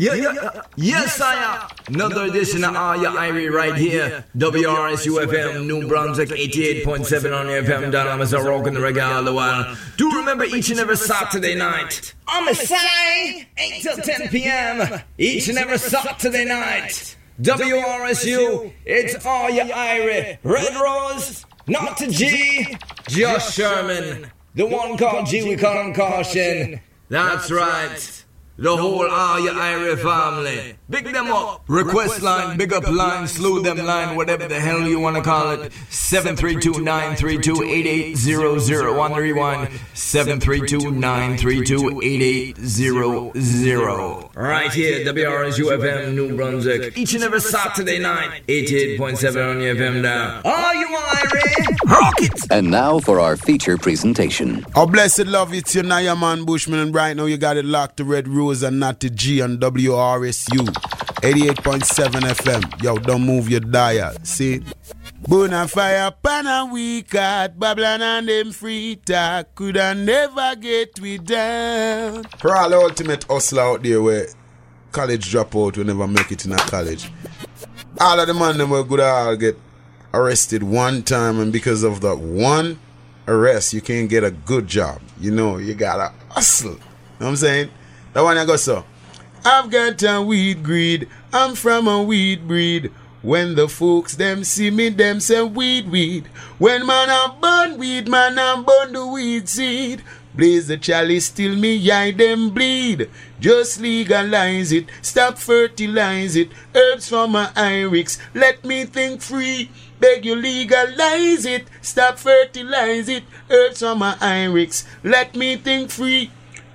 Yeah, yeah, uh, uh, yes, I am. Another edition of Are You Irie right here. WRSU FM, New Brunswick, 88.7 on your FM. Down I'm a rocking the reggae all the while. Do remember each and every Saturday night. I'm a say 8 till 10 p.m. Each and every Saturday night. WRSU, it's Are You Irie. Red Rose, not to G, Josh Sherman. The one called G, we call him Caution. That's right. The whole Are You Irie family. Big them up. Request line, big up line, slew them line, whatever the hell you want to call it. 732-932-8800. On the rewind. 732-932-8800. Right here, WRSU FM, New Brunswick. Each and every Saturday night. 88.7 on the FM down. Are You Irie? Rock it! And now for our feature presentation. Oh, blessed love, it's your Naya Man Bushman, and right now you got it locked to Red Rose and not to G on WRSU 88.7 FM. Yo, don't move your dial. See? Bona fire pan and we cat Babylon and them free talk could I never get we down. For all the ultimate hustler out there where college dropout will never make it in a college. All of the man them will good all get arrested one time and because of that one arrest you can't get a good job. You know, you gotta hustle. You know what I'm saying? That one I go so. I've got a weed greed. I'm from a weed breed. When the folks them see me, them say weed weed. When man I burn weed, man I burn the weed seed. Blaze the chalice till me eye them bleed. Just legalize it, stop fertilize it. Herbs from my Irix, let me think free. Beg you legalize it, stop fertilize it. Herbs from my Irix, let me think free.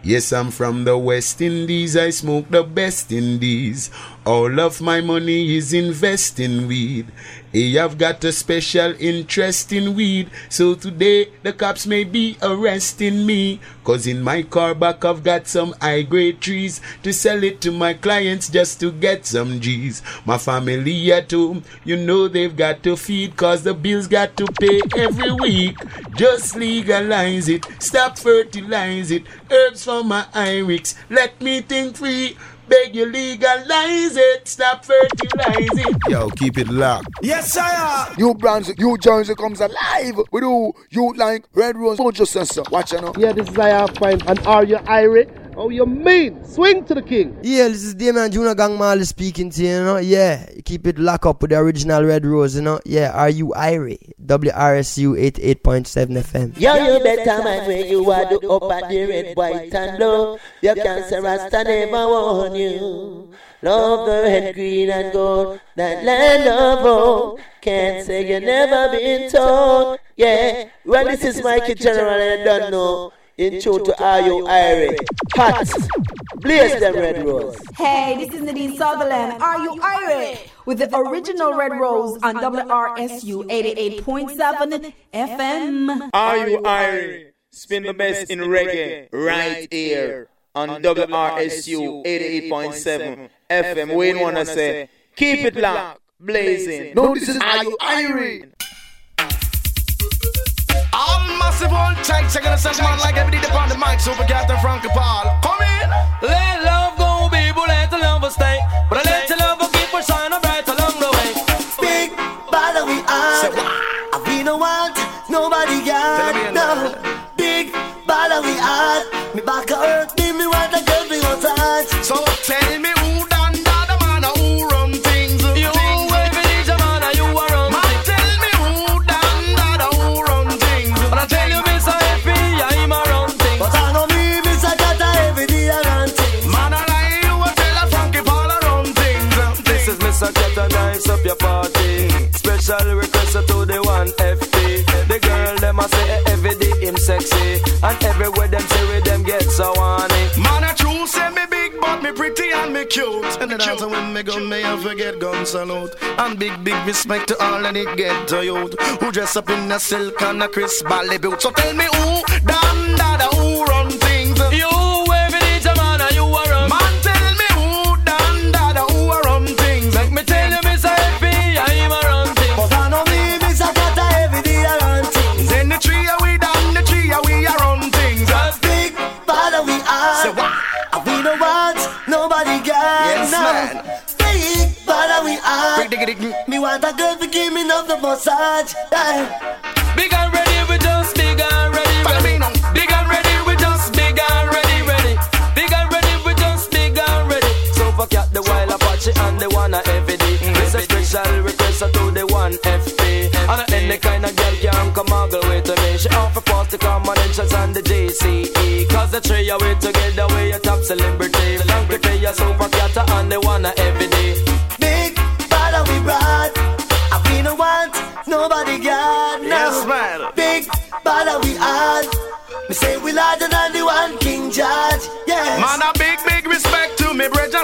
Yes, I'm from the West Indies. I smoke the best in these. All of my money is invest in weed. I've got a special interest in weed. So today the cops may be arresting me. Cause in my car back I've got some high grade trees to sell it to my clients just to get some G's. My family at home, you know they've got to feed cause the bills got to pay every week. Just legalize it, stop fertilize it. Herbs from my Irix, let me think free. Beg you legalize it, stop fertilize it. Yo, keep it locked. Yes, sir. New Brunswick, New Jersey comes alive with who you like Red Rose Mojo Sensor. Watch you know. Yeah, this is I Fine and Are You Irie? Oh, you mean? Swing to the king. Yeah, this is Damian Junior Gong Marley speaking to you, you know. Yeah, keep it locked up with the original Red Rose, you know. Yeah, Are You Irie? WRSU 88.7 FM. Yeah, you better mind where you are, the up and the red, white and blue. Your cancer rasta never warn you. Love the red, green and gold, that land of home. Can't say you never been told. Yeah, well, this is Mikey General and I don't know. In tune to Are You Irie? Hot. Blaze them red rose. Hey, this is Nadine Sutherland. Are you irate? With the original Red Rose on WRSU 88.7 FM. Are you Irie? Spin the best in reggae right here on WRSU 88.7 FM. We wanna say, keep it locked, blazing. No, this is Are You Irie? I'm massive old tight, second and seven man like every day upon the mic, super Captain Frankie Paul. Come in. Let love go, people, let the love stay. But I let the love keep us shining bright along the way. Big bother we are. We no want nobody got no. Big bother we are. Me back a Special request to the one FP. The girl them a say eh, every day him sexy, and everywhere them say with them get so horny. Man, I true say me big, but me pretty and me cute. And the dance when me gun, me I forget gun salute. And big, big respect to all and it get to youth. Who dress up in a silk and a crisp ballet boot. So tell me who, done that, who run Yes, man. Fake, but we are. Me want a girl to give me love the massage. Big and ready, we just big and ready. ready. Big and ready, we just big and ready, ready. Big and ready, we just big and ready. So fuck out the wild Apache and the one every day. It's a special request to the one FP. And any kind of girl can come muggle with me. She offer past the come and the JC the tray away together. We a top celebrity. Long to pay a super cutter and they wanna every day. Big bad we brought. I we no want nobody got no. Yes, man. Big bad we had. We say we larger than the one King George. Yes. Man, I big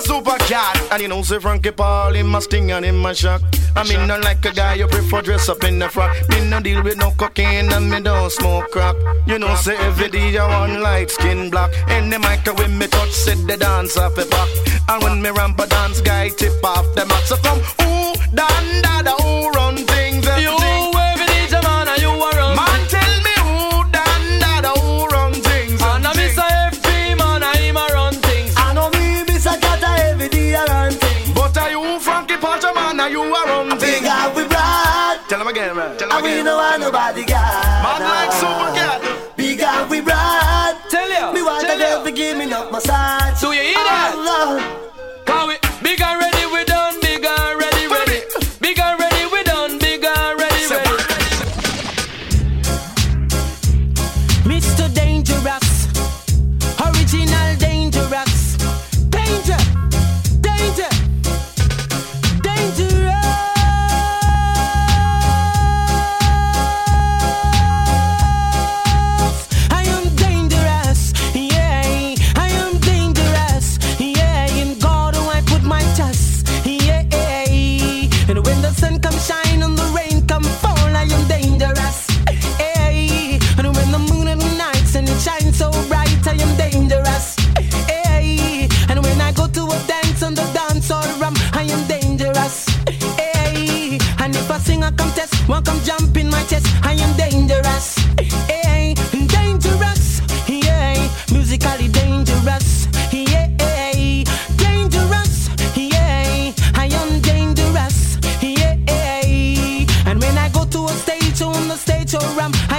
super cat. And you know, say Frankie Paul in my sting and in my shock. I mean, not like a guy you prefer dress up in the frock. Me no deal with no cocaine and me don't smoke crack. You know, say every day I want light skin black. And the mic when me touch, set the dance off the back. And when me ramp a dance, guy tip off the mat. So come, ooh, dan, da, da, ooh, run. straight to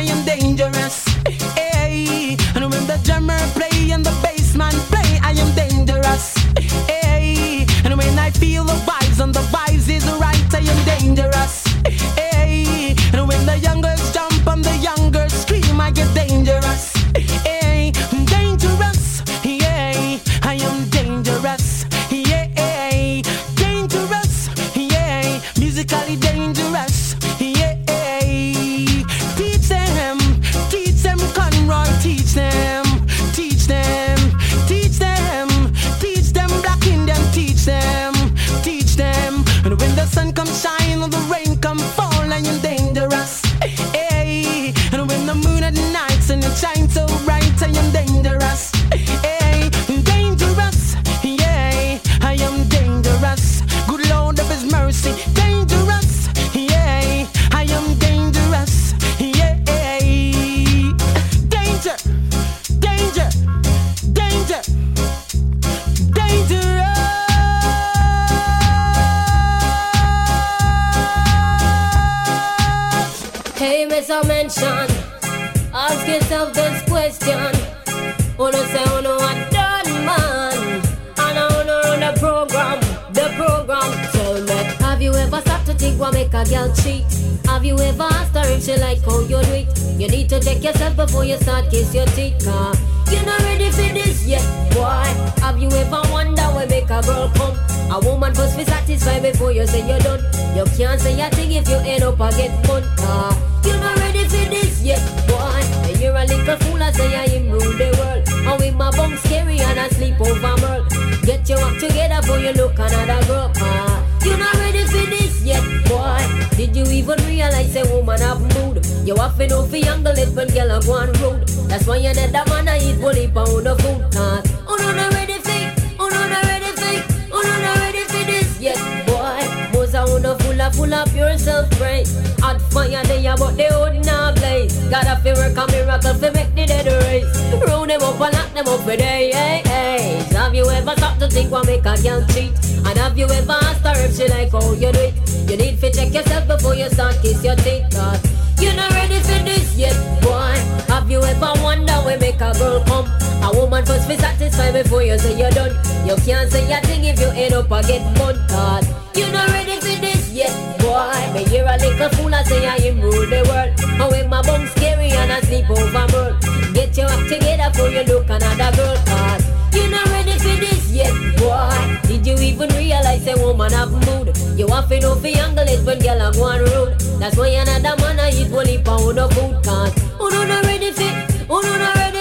a girl come. A woman must be satisfied before you say you're done. You can't say a thing if you end up a get bun cause you're not ready for this yet, boy. Me hear a little fool I say I am rule the world. And when my bum scary and I sleep over girl. Get your act together before you look another girl cause you're not ready for this yet, boy. Did you even realize a woman have mood? You have to know for angle it when girl a go on road. That's why another man I eat one heap of food cause. Oh no, not ready for, oh no, not ready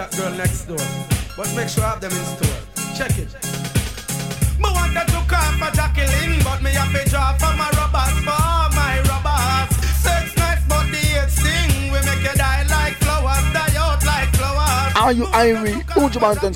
shot girl next door. But make sure I have them in store. Check it. Me wanted to call for Jacqueline, but me have to draw for my robbers, for my robbers. Sex nice, but the hate sting. We make you die like flowers, die out like flowers. Are you Irie? Who do you want to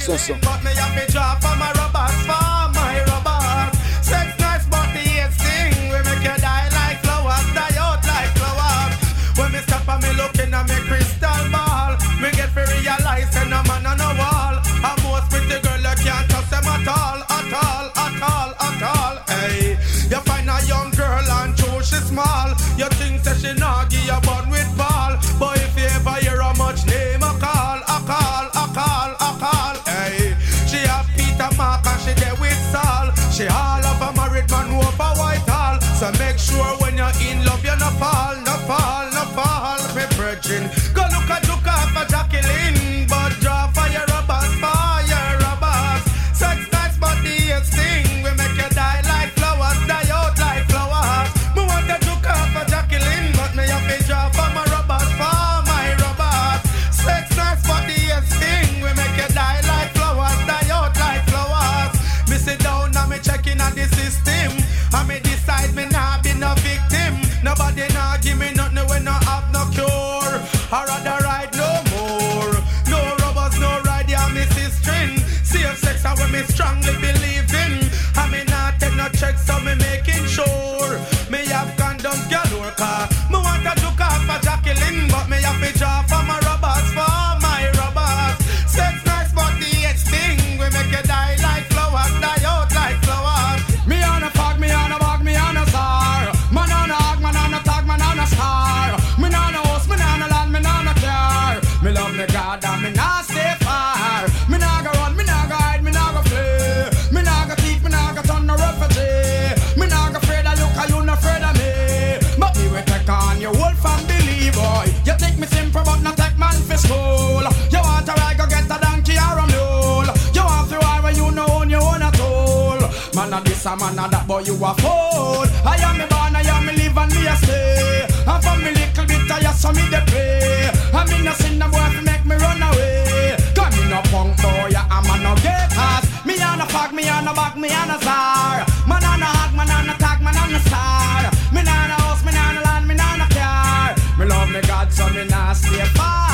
Yes, I'm another boy, you a fool. I am me born, I am me live and me a stay. I'm from me little bit, I yes, me the pray. I'm in a sin, the boy to make me run away. Come in a punk boy, I'm a no get ass. Me on a fuck, me on a back, me on a czar. Man on a hug, man on a tag, man on a star. Me on a house, me on a land, me on a car. Me love me God, so me not stay far.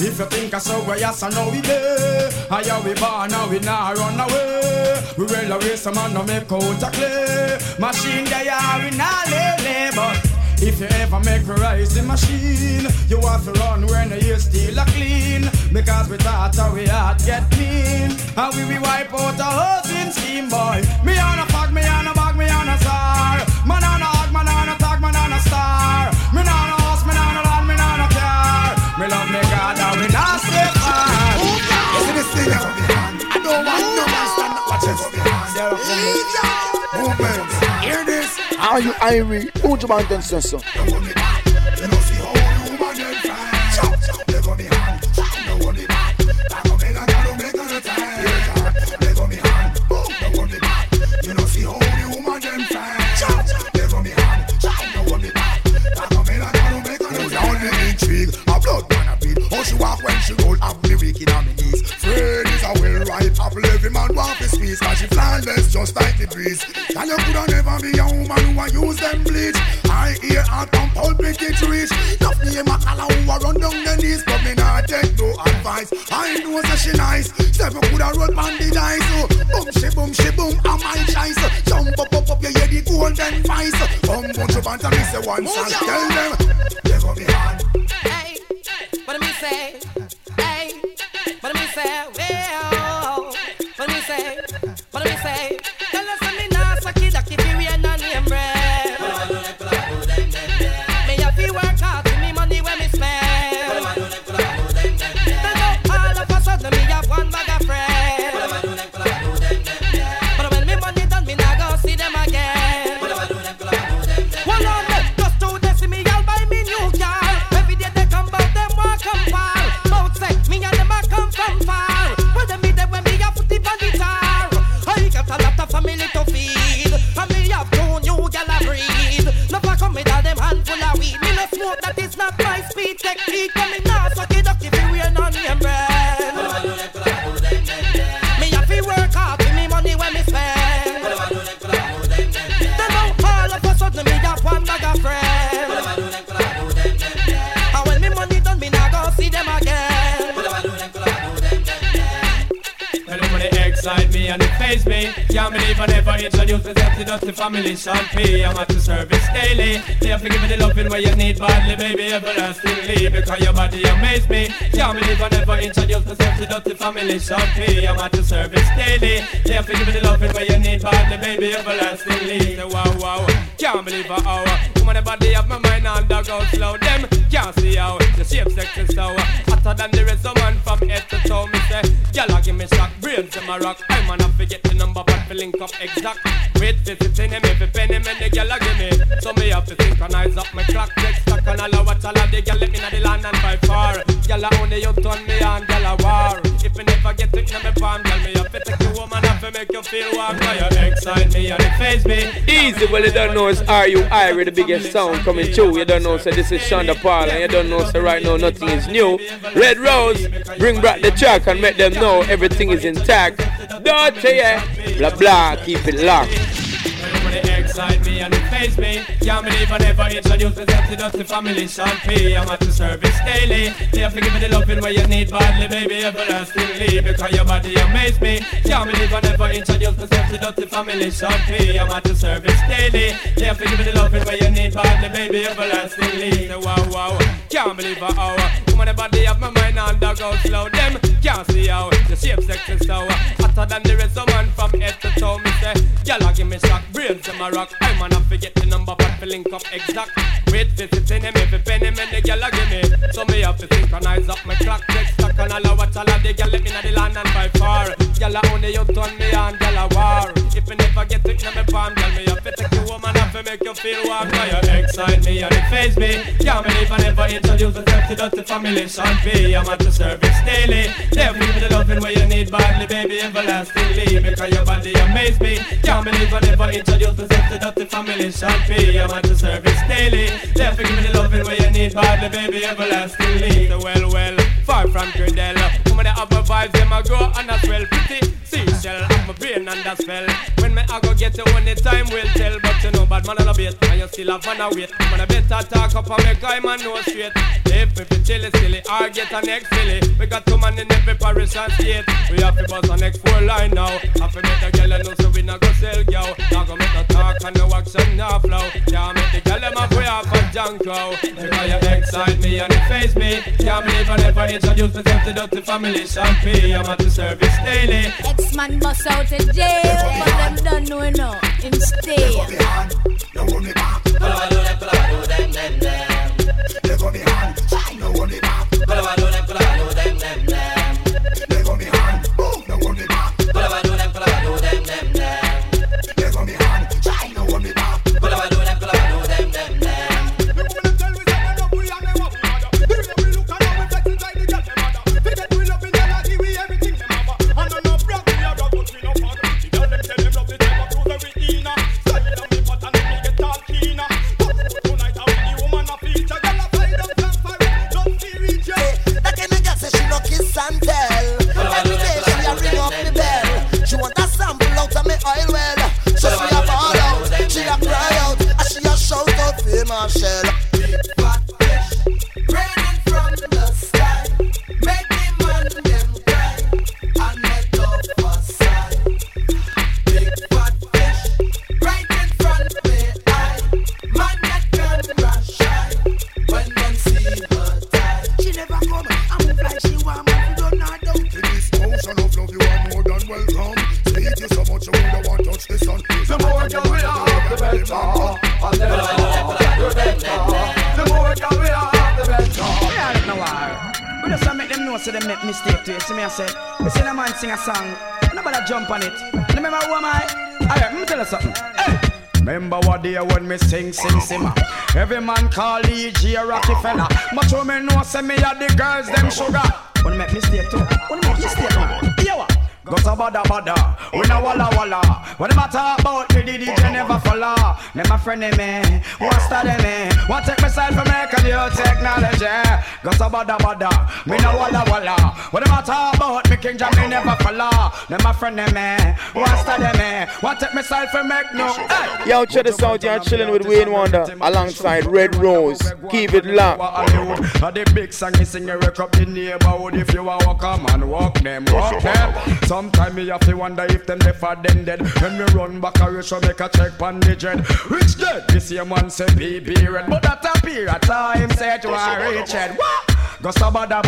If you think I so, well, yes, I know we there. I we born, now we not run away. We will away some man, no make out a clay. Machine they are, we not lay, but if you ever make a rising machine, you have to run when you still a clean. Because we thought we had get mean. And we we wipe out a housing scheme, boy. Me on a fuck, me on a You see this thing from the hand. I don't want no man stand up watching from the hand. Movements. Hear this? Are you Irie? Who's your mountain sensor? intrigue. She just like the breeze. And you coulda never be a woman who a use them bleach. I hear her from pulpit it reach. Enough me a collar who a run down the knees. But me not take no advice. I know that she nice. Seven coulda roll on the dice. Boom she boom she boom. I'm my choice. Jump up up up you hear the golden voice. Come bunch of banter me say one song. Tell them. They go be hard. Hey, what do me say? Hey, what do me say? Well, oh, what do me say? Believe I never introduced myself to Dutty Family P. I'm at the service daily. They have to give me the loving where you need badly, baby, everlastingly. Because your body amaze me. Can't believe I never introduced myself to Dutty Family P. I'm at the service daily. They have to give me the loving where you need badly, baby, everlastingly. Wow, wow. Can't believe I hour. Woman, the body of my mind and dog out slow. Them can't see how the shape sex is so uh, hotter than the rest of man from head to toe. Me say, gyal, give me shock, brains in my rock. I'm gonna forget the number, but fi link up exact. Wait, visiting him, every penny, man, the gyal give me. So me have to synchronize up my clock, check stock, and all of what all of the gyal let me know the land and by far. Gyal only you turn me on, gyal a war. If you never get it in my palm, gyal me have to take you home and have to make you feel warm. Cause you excite me and it phase me. Easy, well, you don't know it's Are You Irie, the biggest sound coming through. You don't know, so this is Shonda Paul, and you don't know, so right now nothing is new. Red Rose, bring back the track and make them know everything is intact. Dirty, yeah. Blah, blah, keep it locked. Excite me and it phase me. Can't believe I never introduced myself to Dutty Family Sean P. I'm at the service daily. They have to give me the loving where you need badly, baby, everlastingly. Because your body amaze me. Can't believe I never introduced myself to Dutty Family Sean P. I'm at the service daily. They have to give me the loving where you need badly, baby, everlastingly. Wow, wow. Can't believe I hour. Come on, the body of my mind and dog out slow. Them can't see how the shape sex is so hotter than the rest of man from head to toe. Me say, gyal, give me shock, brains in my rock. I'm gonna forget the number, but fi link up exact. Wait, visiting him, every penny, man, the gyal a give me. So me have to synchronize up my clock, check stock, and all what all of the gyal let me know the land and by far. Gyal a only you turn me on, gyal a war. If you never get it in my palm, gyal me have to take you home and have to to make you feel warm. Now you excite me and it phase me. Can't believe I never introduced myself to dirty family. Sean P, I'm at the service daily. Give me the loving where you need badly, baby, everlastingly. Because your body amaze me. Can't believe I never introduced myself to dirty family. Sean I'm at the service daily. There give me the loving where you need badly, baby, everlastingly. So well, well, far from Cradle. Woman, they have my vibes, them a grow and as well pretty. Seashell, have my brain that spell. When me I go get you, the time will tell. But you know, bad man on a bait, and you still have fun a wait. Man, I better talk up and make I man know straight. If we be chilly, silly, or get a next silly. We got two man in every parish and state. We have to bust a next four line now. Have to make the girl know so we not go sell yo. Now go make the talk and the action now flow. Yeah, make the girl them up way off a junk. Because you excite me and it face me. Can't believe I never introduced myself to dirty family. Champagne, I'm at the service daily. X-Man bust out of jail, but them don't know enough. Him stay. That I say, we see a man sing a song, nobody jump on it. Remember who am I? Alright, let me tell you something. Hey. Remember what day when me sing, sing, simmer. Every man call DJ Rockefeller. But you me know say me a the girls them sugar. Wanna make mistake too? Wanna make mistake, man? Yeah, what? Go so bada bada, we no walla walla. What them a talk about? Me the DJ. Them a friend of me, what study me? What take myself for make a new technology? Go so bada bada, me no walla walla. What them a talk about? Me King Jam me never follow. Them a friend of me, what study me? What take myself for make no? Hey. Yo, check this out. You're chilling with Wayne Wonder alongside Red Rose. Keep it locked. A the big song me sing you wake up the neighborhood If you a walk a man walk them walk them Sometime me have to wonder if them left for them dead When me run back a rush make a check pan the jet Rich dead this same man say BB red But that a period of time say to a rich head What? Go so bada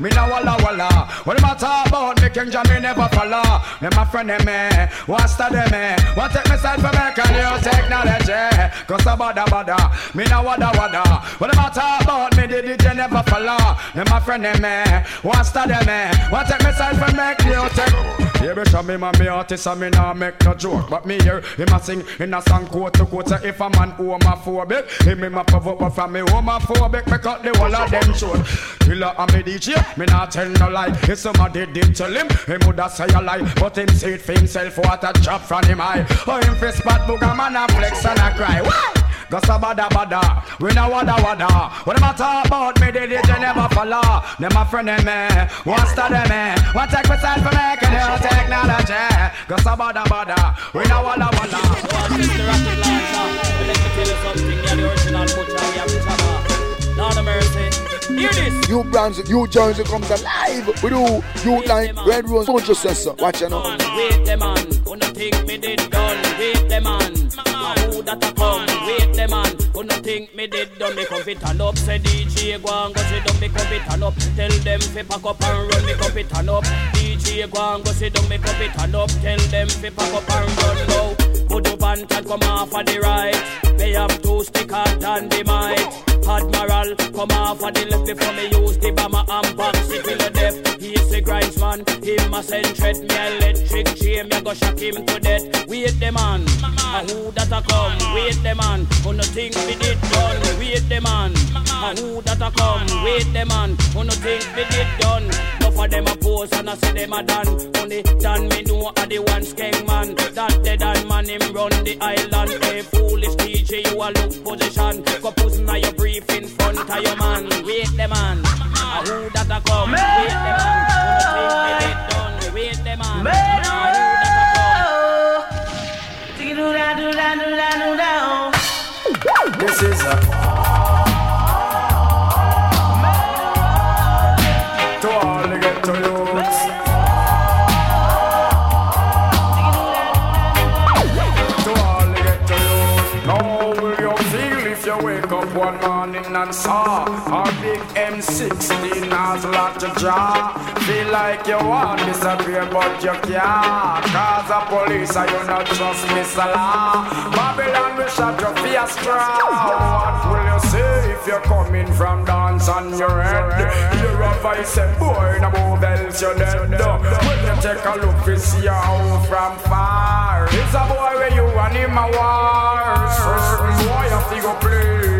me na walla walla. What them a talk about? Me King Jam me never follow. Them a friend of me, what study me, what take me side for make a new technology. Go so bada me na wada wada. What them a talk about? Me the DJ never follow. Them a friend of me, what study me, what take me side for make new tech. Here we show me my me artist and me nah make no joke But me hear him a sing in a song quote to quote if a man homophobic Him him a provoke but from me homophobic Me cut the whole of them short Killer me DJ Me nah tell no lie If somebody did tell him Him woulda say a lie But him say it for himself What a job from him eye Oh him fi spot booger man a flex and a cry Why? Go so bada bada, we no wada wada. What them a talk about me, the DJ never follow. Them a friend of me, want study me, want take me side for making new technology. Go so bada bada, we no wada wada. Mr. Rocket Lancer, let me tell you something. You're the original butcher, we have Lord of mercy. Hear this. You Brunswick, you Jersey comes alive with you, you like Red Rose, don't you say so? Watch you know. Wait the man, who no think me did done. Wait the man, who that a come. Wait the man, who no think me did done. Me come fit turn up, say DJ go and go sit down. Me come fit turn up, tell them fi pack up and run. Me come fit turn up, DJ go and go sit down. Me come fit turn up, tell them fi pack up and run now. Put up and come off on the right. Me have two sticker than the might. Admiral, come off of the left before me use the bomber and box it till the death. He's the grinds man, him a send threat me electric chain, me go shock him to death. Wait the man, a who that a come? Wait the man, oh, who no think we did done? Wait the man, a who that a come? Wait the man, oh, who no think we did done? Enough of them a pose and I say them a done. Only done me know a the one skeng man. That dead and man him run the island. Hey foolish DJ, you a look position. Go pussy now your brief in front of your man. Wait the man, a who that a come? Wait the man, who no think we did done? Wait the man, a who that a come? Do da do da do da do da. Oh. This is a to one morning and saw a big M16 has locked your jaw? Feel like you want to disappear but you can't. Cause the police are you not trust me, Law. Babylon will shut your face straw. What will you say if you're coming from dance on your head? You're a vice and boy, no move else you're dead. When you take a look, you see how from far. It's a boy where you and him a war. Certain boy have to go play.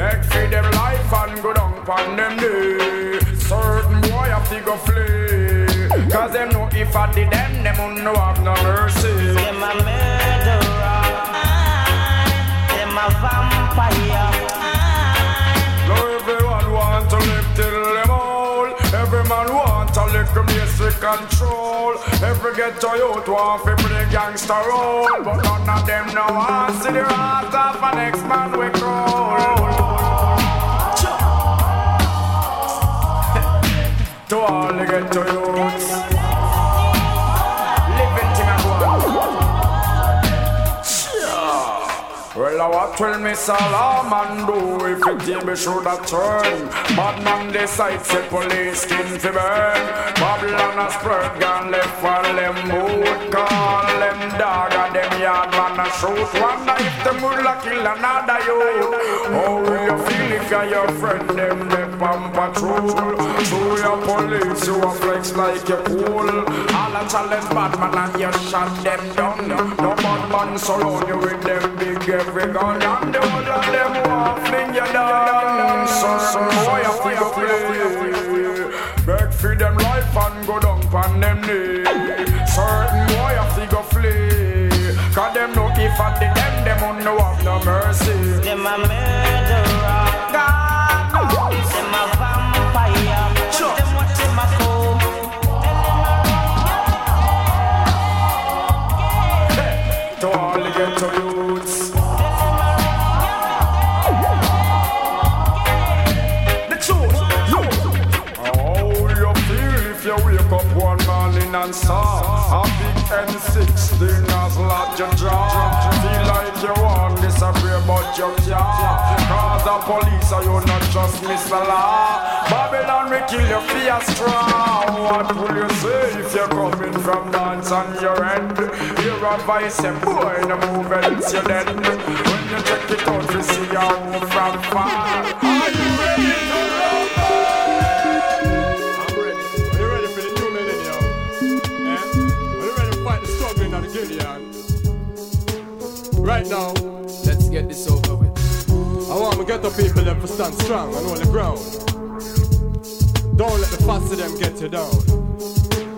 Beg for them life and go down on them day. Certain boy have to go flee. Cause them know if I did them, them won't know have no mercy. Them a murderer. Them a vampire. Now everyone want to live till them old. Every man want a little basic control. Every ghetto youth want to play gangster role. But none of them know want see the heart of an next man we crawl. To all the ghetto youths. What will Miss Salaman do if it table should have turn? Bad man decide say police skin fi burn. Babylon a spread gun left while them boot call them dog and them yard man a shoot. Wonder if them would like kill another youth. How will you feel if you're your friend them them on patrol? Through your police you a flex like you cool. All a challenge bad man and you shot them down. No bad man surround you with them big every gun and the whole of them want fling down. So some boy have to go play. Beg for them life and go down on them knee. Certain boy have to go flee. Cause them if I did them, them won't know have no mercy. Them a murderer. Can't. Cause the police are you not just Mr. Law. Babylon will kill you for your straw. What will you say if you're coming from dance on your end? Your advice and boy, no move you're. When you check it out, you see how from far. Are you ready to rumble? I'm I get the people them to stand strong and hold the ground. Don't let the fast of them get you down.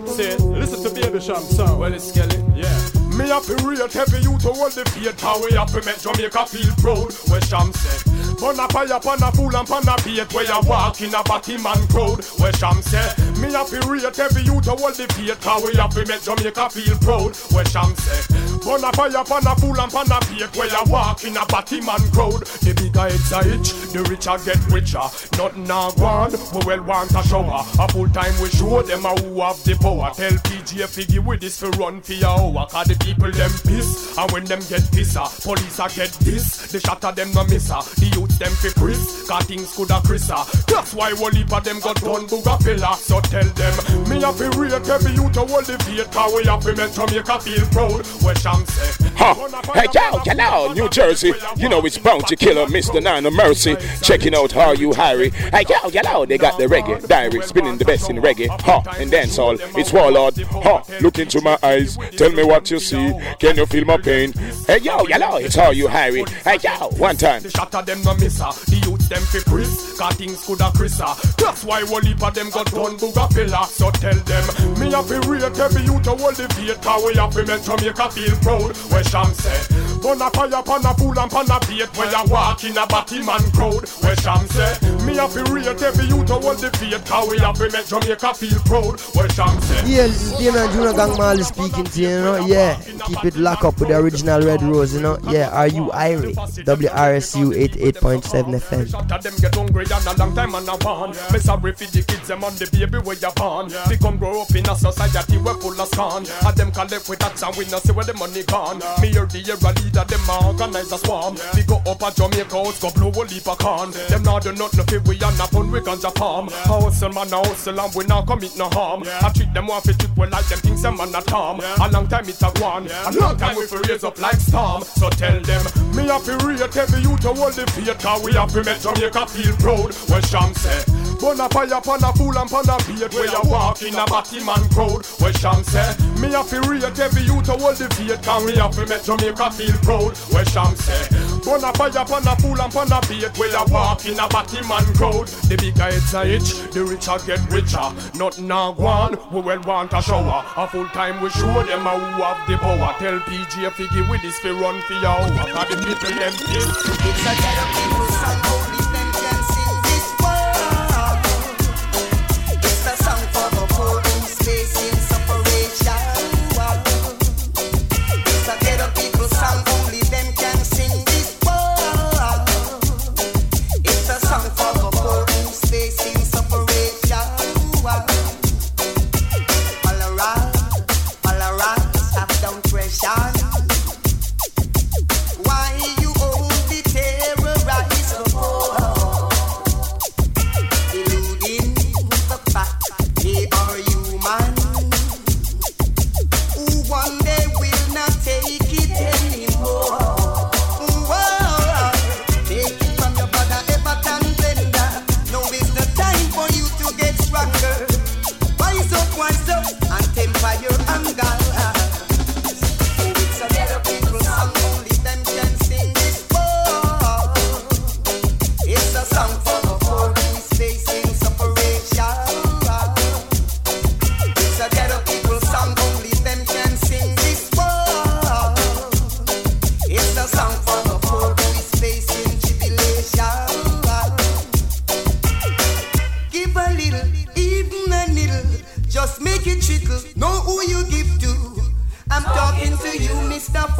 Say, listen to Baby Cham sound. Well, it's Skelly. Yeah. Me happy rate heavy you to hold the faith How we happy make Jamaica feel proud Where Sham say Burn a fire pan a fool and pan a bait Where you walk in a batty man crowd Where Sham say Me happy rate heavy you to hold the faith How we happy make Jamaica feel proud Where Sham say Burn a fire pan a fool and pan a bait Where you walk in a batty man crowd The bigger it's a itch The richer get richer Nothing now gone We well want a shower A full time we show them a who have the power Tell PJ Figgy with this for run for your hour Cause the people them piss And when them get pissa Police a get this The shot of them no miss her. The youth them fi Chris, cause things coulda Chris her. That's why one heap of them got done booga pillar. So tell them, me have to rate every youth to hold the faith, cause we have to make Jamaica feel proud. Where Eh. Huh. Hey, yo, hello, New Jersey. You know it's Bounty Killer, Mr. Nine of Mercy. Checking out Are You Irie. Hey, yo, hello, they got the reggae diary, spinning the best in reggae, huh, and dancehall. It's Warlord, huh. Look into my eyes, tell me what you see. Can you feel my pain? Hey, yo, hello, it's Are You Irie. Hey, yo, one time. The shot of them no miss her. The youth them fi Chris, cause things coulda Chris her. That's why one heap of them got done booga pillar. So tell them, me have to rate every youth to hold the cause we have to make Jamaica feel road where Cham said Burn a fire pan a fool and pan a plate Where you walk in a Batman crowd. Where Cham say Me have to rate every youth to hold the faith Cause we have to make Jamaica feel proud. Where Cham say Yeah, this is Damian Junior Gong Marley speaking to you, you know. Yeah, keep it locked up with the original Red Rose, you know. Yeah, are you Irie? WRSU 88.7 FM. Shot of them get hungry and a long time and a one Me sorry for the kids them on the baby where you born. They come grow up in a society where full of scorn. And them collect with that and we not see where the money gone. Me hear the era leader them organize a swarm. We go up at Jamaica house go blow a leap of corn. Them not do nothing for we and a fun we ganja farm Hustle man a hustle and we not commit no harm. I treat them one for trick well like them things them man a harm A long time it a gone A long time we fi raise up like storm. So tell them me have to rate every youth to hold the Cause we have to make Jamaica feel proud. When Cham say Burn a fire pan a fool and pan a beat Where you walk in a Batman crowd When Cham say Me have to rate every youth to hold the faith Cause we have to make Jamaica feel proud. When Cham say Burn a fire pan a fool and pan a beat Where you walk in a Batman crowd The bigger it's a itch The richer get richer. Nothing a gone We well want a shower. A full time we show them a who have the power. Tell PJ if he give with this fi run for your hour. Cause the people them pissed It's a ghetto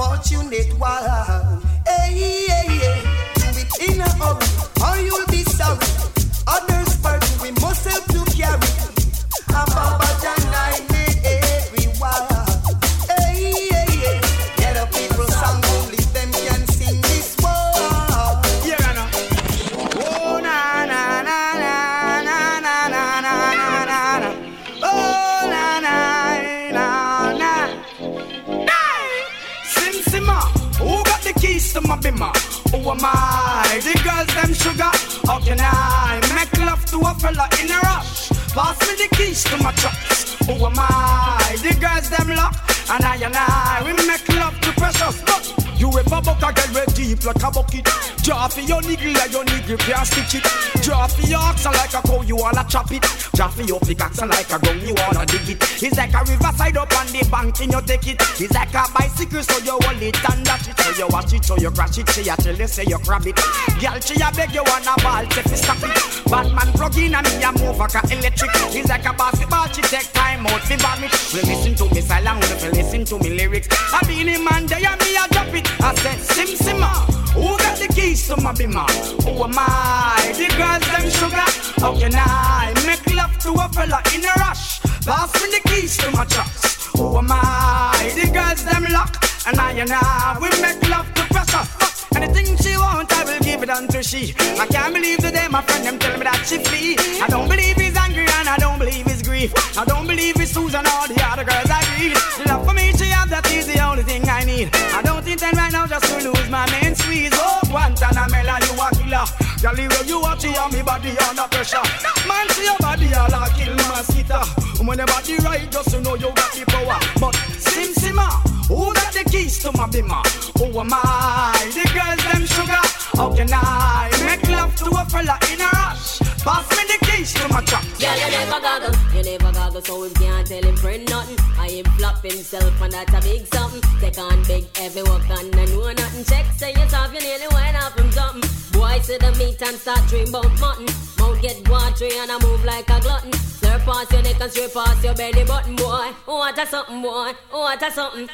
Fortunate One. Hey, keys to my trucks. Who am I? The girls them lock. And I and I, we make love to precious. You ever buck a girl with deep like a bucket? For your niggle like your niggle can't stitch it. Draw for oxen like a cow, you wanna chop it. Draw for your pickaxe like a gun, you wanna dig it. It's like a riverside up on the bank and you take it. It's like a bicycle, so you hold it and dash it. So you watch it, so you crash it. She a tell you say you grab it. Girl, she a beg you wanna ball, say fi stop it. Batman plug in and me a move like a electric. It's like a basketball, she take time out fi bomb it. We listen to me silent, we listen to me lyrics. I be in man, they and me a drop it. I said, Sim Simma, who got the keys to my bimmer? Who am I? The girls them sugar. How can I make love to a fella in a rush? Pass me the keys to my trucks. Who am I? The girls them lock. And I and I, we make love to pressure. Anything she want. done to she. I can't believe today my friend them tell me that she flee. I don't believe angry and I don't believe it's grief. I don't believe it's Susan or the other girls I need. Love for me, she have that is the only thing I need. I don't intend right now just to lose my main squeeze. Oh, Guantanamela, you a killer. Girl, you watch it, me body under pressure. Man, see your body all a kill mosquito. When the body right, just to know you got the power. But Sim Simma, ah, who got the keys to my bimmer? Who am I? The girls them sugar. How can I make love to a fella in a rush? Pass me the keys to my truck. Girl, you never goggle, you never goggle, so him can't tell him friend nothing. I him flop himself, and that's a big something. Take on big, heavy work, and I know nothing. Check, say yourself, you nearly went off from something. Boy, see the meat and start dream about mutton. Mouth get watery, and I move like a glutton. Slurp your neck and straight past your belly button, boy. What a something, boy. What a something.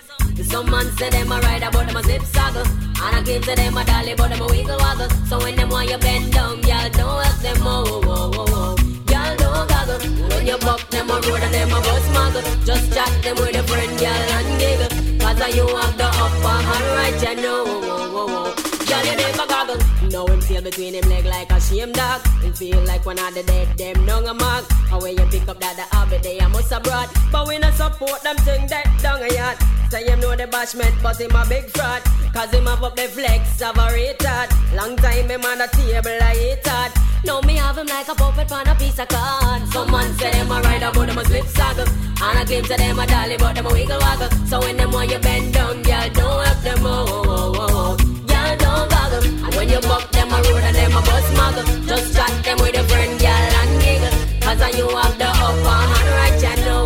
Some man say them a ride about them a zip saggle And I give to them a dolly but them a wiggle waggle So when them want you bend down, y'all don't help them oh, oh, oh, oh, oh. Y'all don't goggle When you buck them a road and them a bus muggle Just chat them with a friend, y'all and giggle Cause you have the upper hand right, you know oh, oh, oh, oh. You never goggle. Him feel between him leg like a shame dog. Him feel like one of the dead, them down a mark. How when you pick up that the habit, they a must abroad. But we not support them thing that down a yard. Say him know the bashment, but him a big fraud. Cause him have up the flex of a retard. Long time him on the table, I hate hard. Now me have him like a puppet on a piece of card. Someone say them a ride about them a slip saggle. And I claim to them a dolly, but them a wiggle waggle. So when them want you bend down, girl, don't help them oh, oh, oh, oh. Goggle. And when you buck them a road and them a bus muggle, just chat them with a friend, girl, and giggle. Cause uh, you have the upper hand right, you know.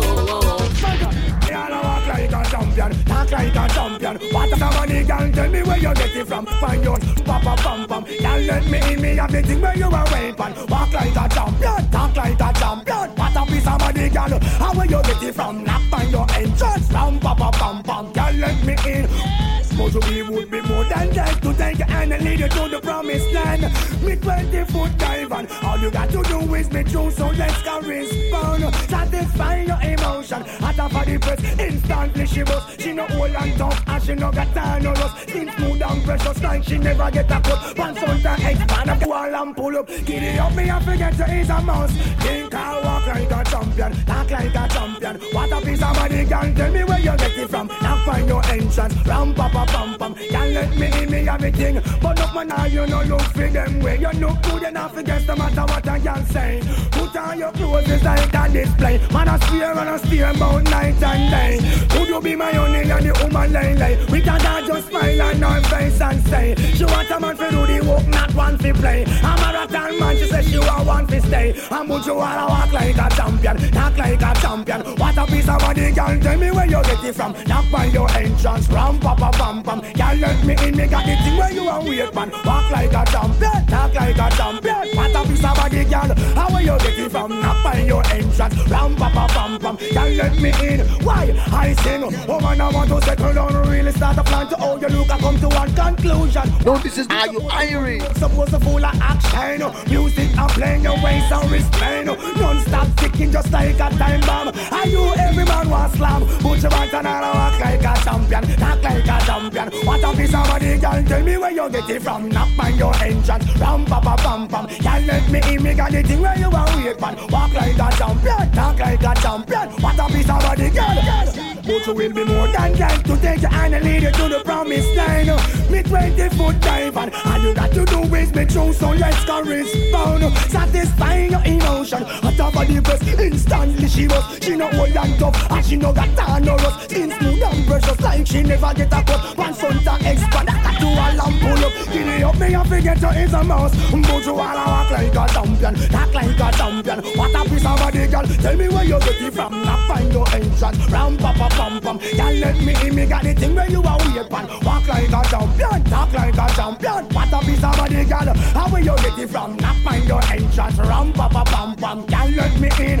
I walk like a champion, talk like a champion. What a money, girl, tell me where you get it from. Find your papa pam pam. Girl, let me in me the where you are waiting. Walk like a champion, talk like a champion. What a piece of money, girl, how where you get it from? Knock on your entrance, from papa pam pam. Girl, let me in. But we would be more than that to take your hand and lead you to the promised land. Me 20 foot dive all you got to do is me true, so let's go respond. Satisfy your emotion. At a body press, instantly she was. She no old and tough and she no got time no rust. Skin smooth and precious like she never get a cut. Pants on the expand up the wall and pull up. Giddy up me and forget to ease a mouse. Think I walk like a champion, talk like a champion. What a piece of body, girl, tell me where you get it from. Now find your entrance, ram papa pam pam. Can't let me in me everything. But up man, now you no look for them way. You look good enough against no matter what I can say. Put on your clothes, it's like that display. Man, I steer and I steer about night and day. Could you be my only and the woman lay lay? We can just smile on her face and say, She want a man to do the work, not one to play. A marathon man, she say she want one to stay. And would you wanna walk like a champion, talk like a champion? What a piece of body, girl, tell me where you get it from. Knock by your entrance, ram, papa, pam, pam. Girl, let me in, me got the thing where you are man. Walk like a champion, talk like a champion. What a piece of body, girl, how where you get it from? Knock by your entrance, ram, papa, pam, pam. Girl, let me in. Why? I sing, oh man, I want to settle down, really start a plan to how you look, I come to one conclusion. No, this is Are You Irie? Supposed to full of action, music and playing your ways and restrain. Non-stop ticking just like a time bomb. Are you every man want slam? Put your want another walk like a champion, talk like a champion. What a piece of body, girl, tell me where you get it from. Knock on your entrance, ram pa pa pam pam. Girl, let me in, me got the thing where you want wait man. Walk like a champion, talk like a champion. What a piece of body, girl. But you will be more than that to take your hand and lead you to the promised land. Me 20 foot dive and all you got to do is me true, so let's go respond. Satisfying your emotion. At top of the breast, instantly she was. She no old and tough, and she no got tan or rust. Skin smooth and precious, like she never get a cut. One front and expand, I got to a lamp pull up. Give me up, me and forget her is a mouse. But you wanna walk like a champion, talk like a champion. What a piece of body, girl. Tell me where you get it from. Now find your entrance. Ram pa pa pam pam. Girl, let me in, me got the thing where you are pan. Walk like a champion, talk like a champion. What a piece of body, girl. How where you get it from? Now find your entrance. Ram pa pa pam pam. Girl, let me in.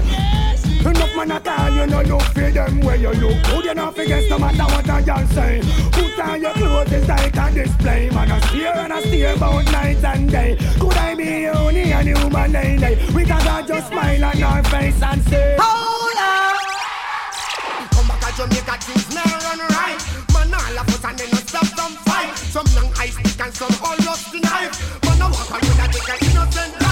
Enough man at all, you know look for them where you look good. You know forget no matter what a girl say. Put on your clothes, it's like a display. Man, I steer and I steer about night and day. Could I be only a human lady? We can just smile on our face and say, Hold on. Jamaica, things now run right. Man, all of us and then no stop some fight. Some young ice pick and some all rusty knife. Man, I walk a road that take a innocent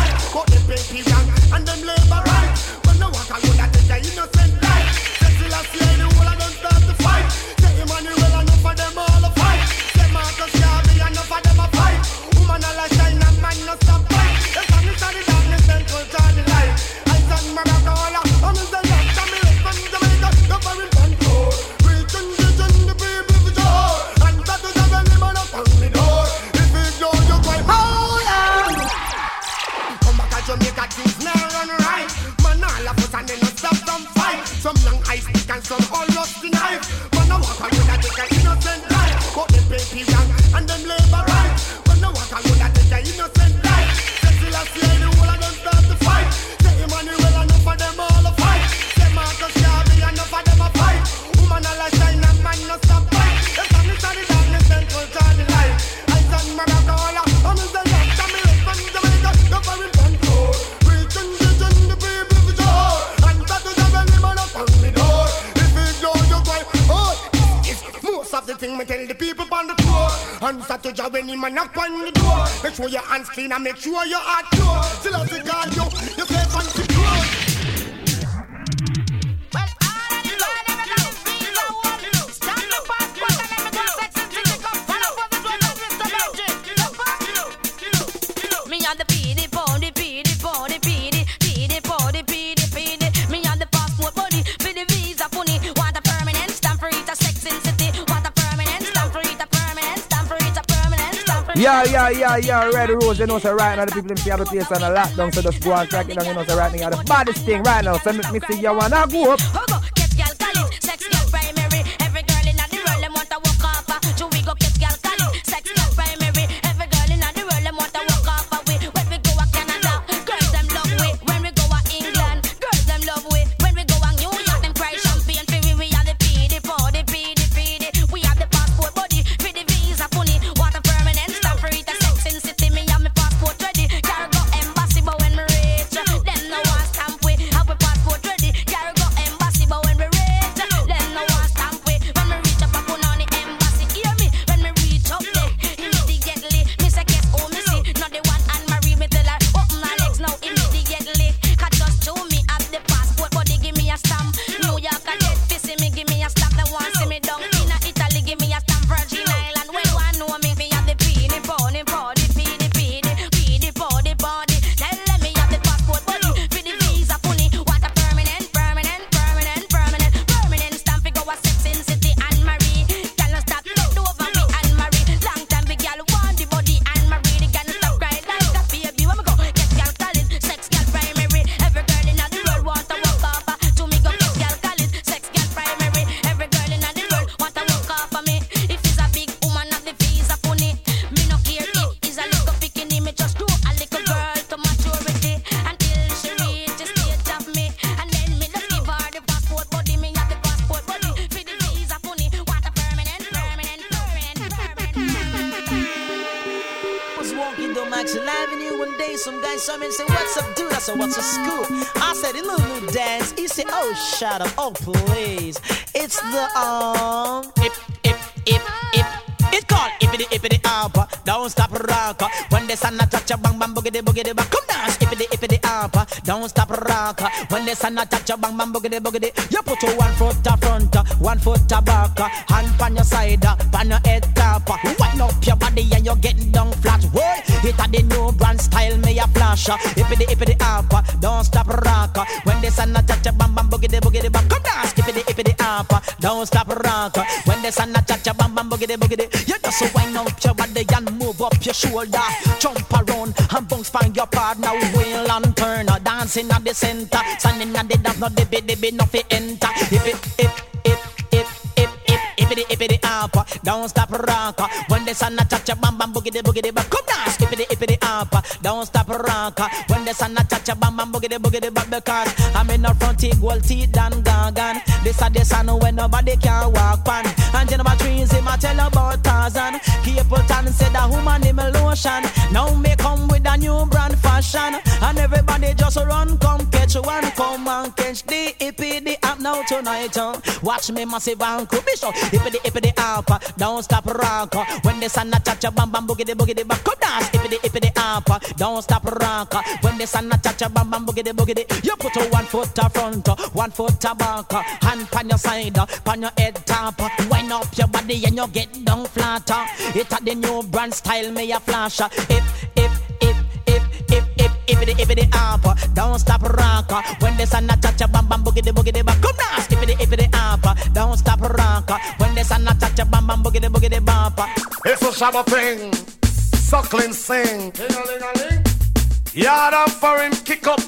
to Jah when he man knock on the door. Make sure your hands clean and make sure your heart pure. Still as the God you, you safe and Yeah, yeah, yeah, Red Rose, you know, so right now the people in the place on a lockdown, so just go and crack it down, you know, so right now the baddest thing right now, so make me see you wanna go up. Maxwell Avenue one day. Some guy saw me and said, What's up, dude? I said, What's a scoop? I said, In little dance. He said, Oh, shut up. Oh, please. It's the um. Ip, ip, ip, ip. It's called Ippity Ippity Alpha. Don't stop rocker. When the sun touch a bang bang boogity boogity bang. Come dance Ippity Ippity Alpha. Don't stop rocker. When the sun touch a bang bang boogity boogity. You put your one foot to front, one foot to back, hand on your side, on your head top. Wind up your body and you're getting down flat. Whoa, it the new brand style me a flash. uh. Ippity Ippity Alpha. Don't stop rocker. When the sun a touch a bang bang boogity boogity bang. Come dance Ippity Ippity Alpha. Don't stop rocker. When the sun a touch a bang bang boogity boogity. You just so wind up your body and move up your shoulder. Jump around and bounce find your partner. Wheel and turn, dancing at the center. Standing at the dance, not the bit, the fi enter. If it, if, Don't stop rocker. When the sun a touch a bam bam boogity boogity bang. Come dance, ippity, ippity, alpha. Don't stop rocker. When the sun a touch a bam bam boogity boogity bang. Because I'm in a front equal teeth and gagan. This a the sun when nobody can walk on. And Geneva trees him a tell about Tarzan. Capleton said a woman in a lotion. Now me come with a new brand fashion. And everybody just run come catch one. Come and catch the hippie, the now tonight. Uh. Watch me massive and crew. Be sure. Hippity hippity up. Don't stop rock. uh. When the sun a cha bam bam boogie the boogie the back. Dance. Hippity hippity up. uh, Don't stop rock. uh. When the sun a cha bam bam boogie the boogie the. You put a one foot to front. One foot to back. Hand pan your side. Pan your head top. Wind up your body and you get down flatter. It a the new brand style me a flash. if if it up, uh, don't stop rock. uh, When the sun a touch a bam bam boogie the boogie the back, come dance. If it if it up, uh, don't stop rock. uh, When the sun a touch a bam bam boogie the boogie the bump. uh. It's a shabba thing. Suckling sing. Yard up for him kick up.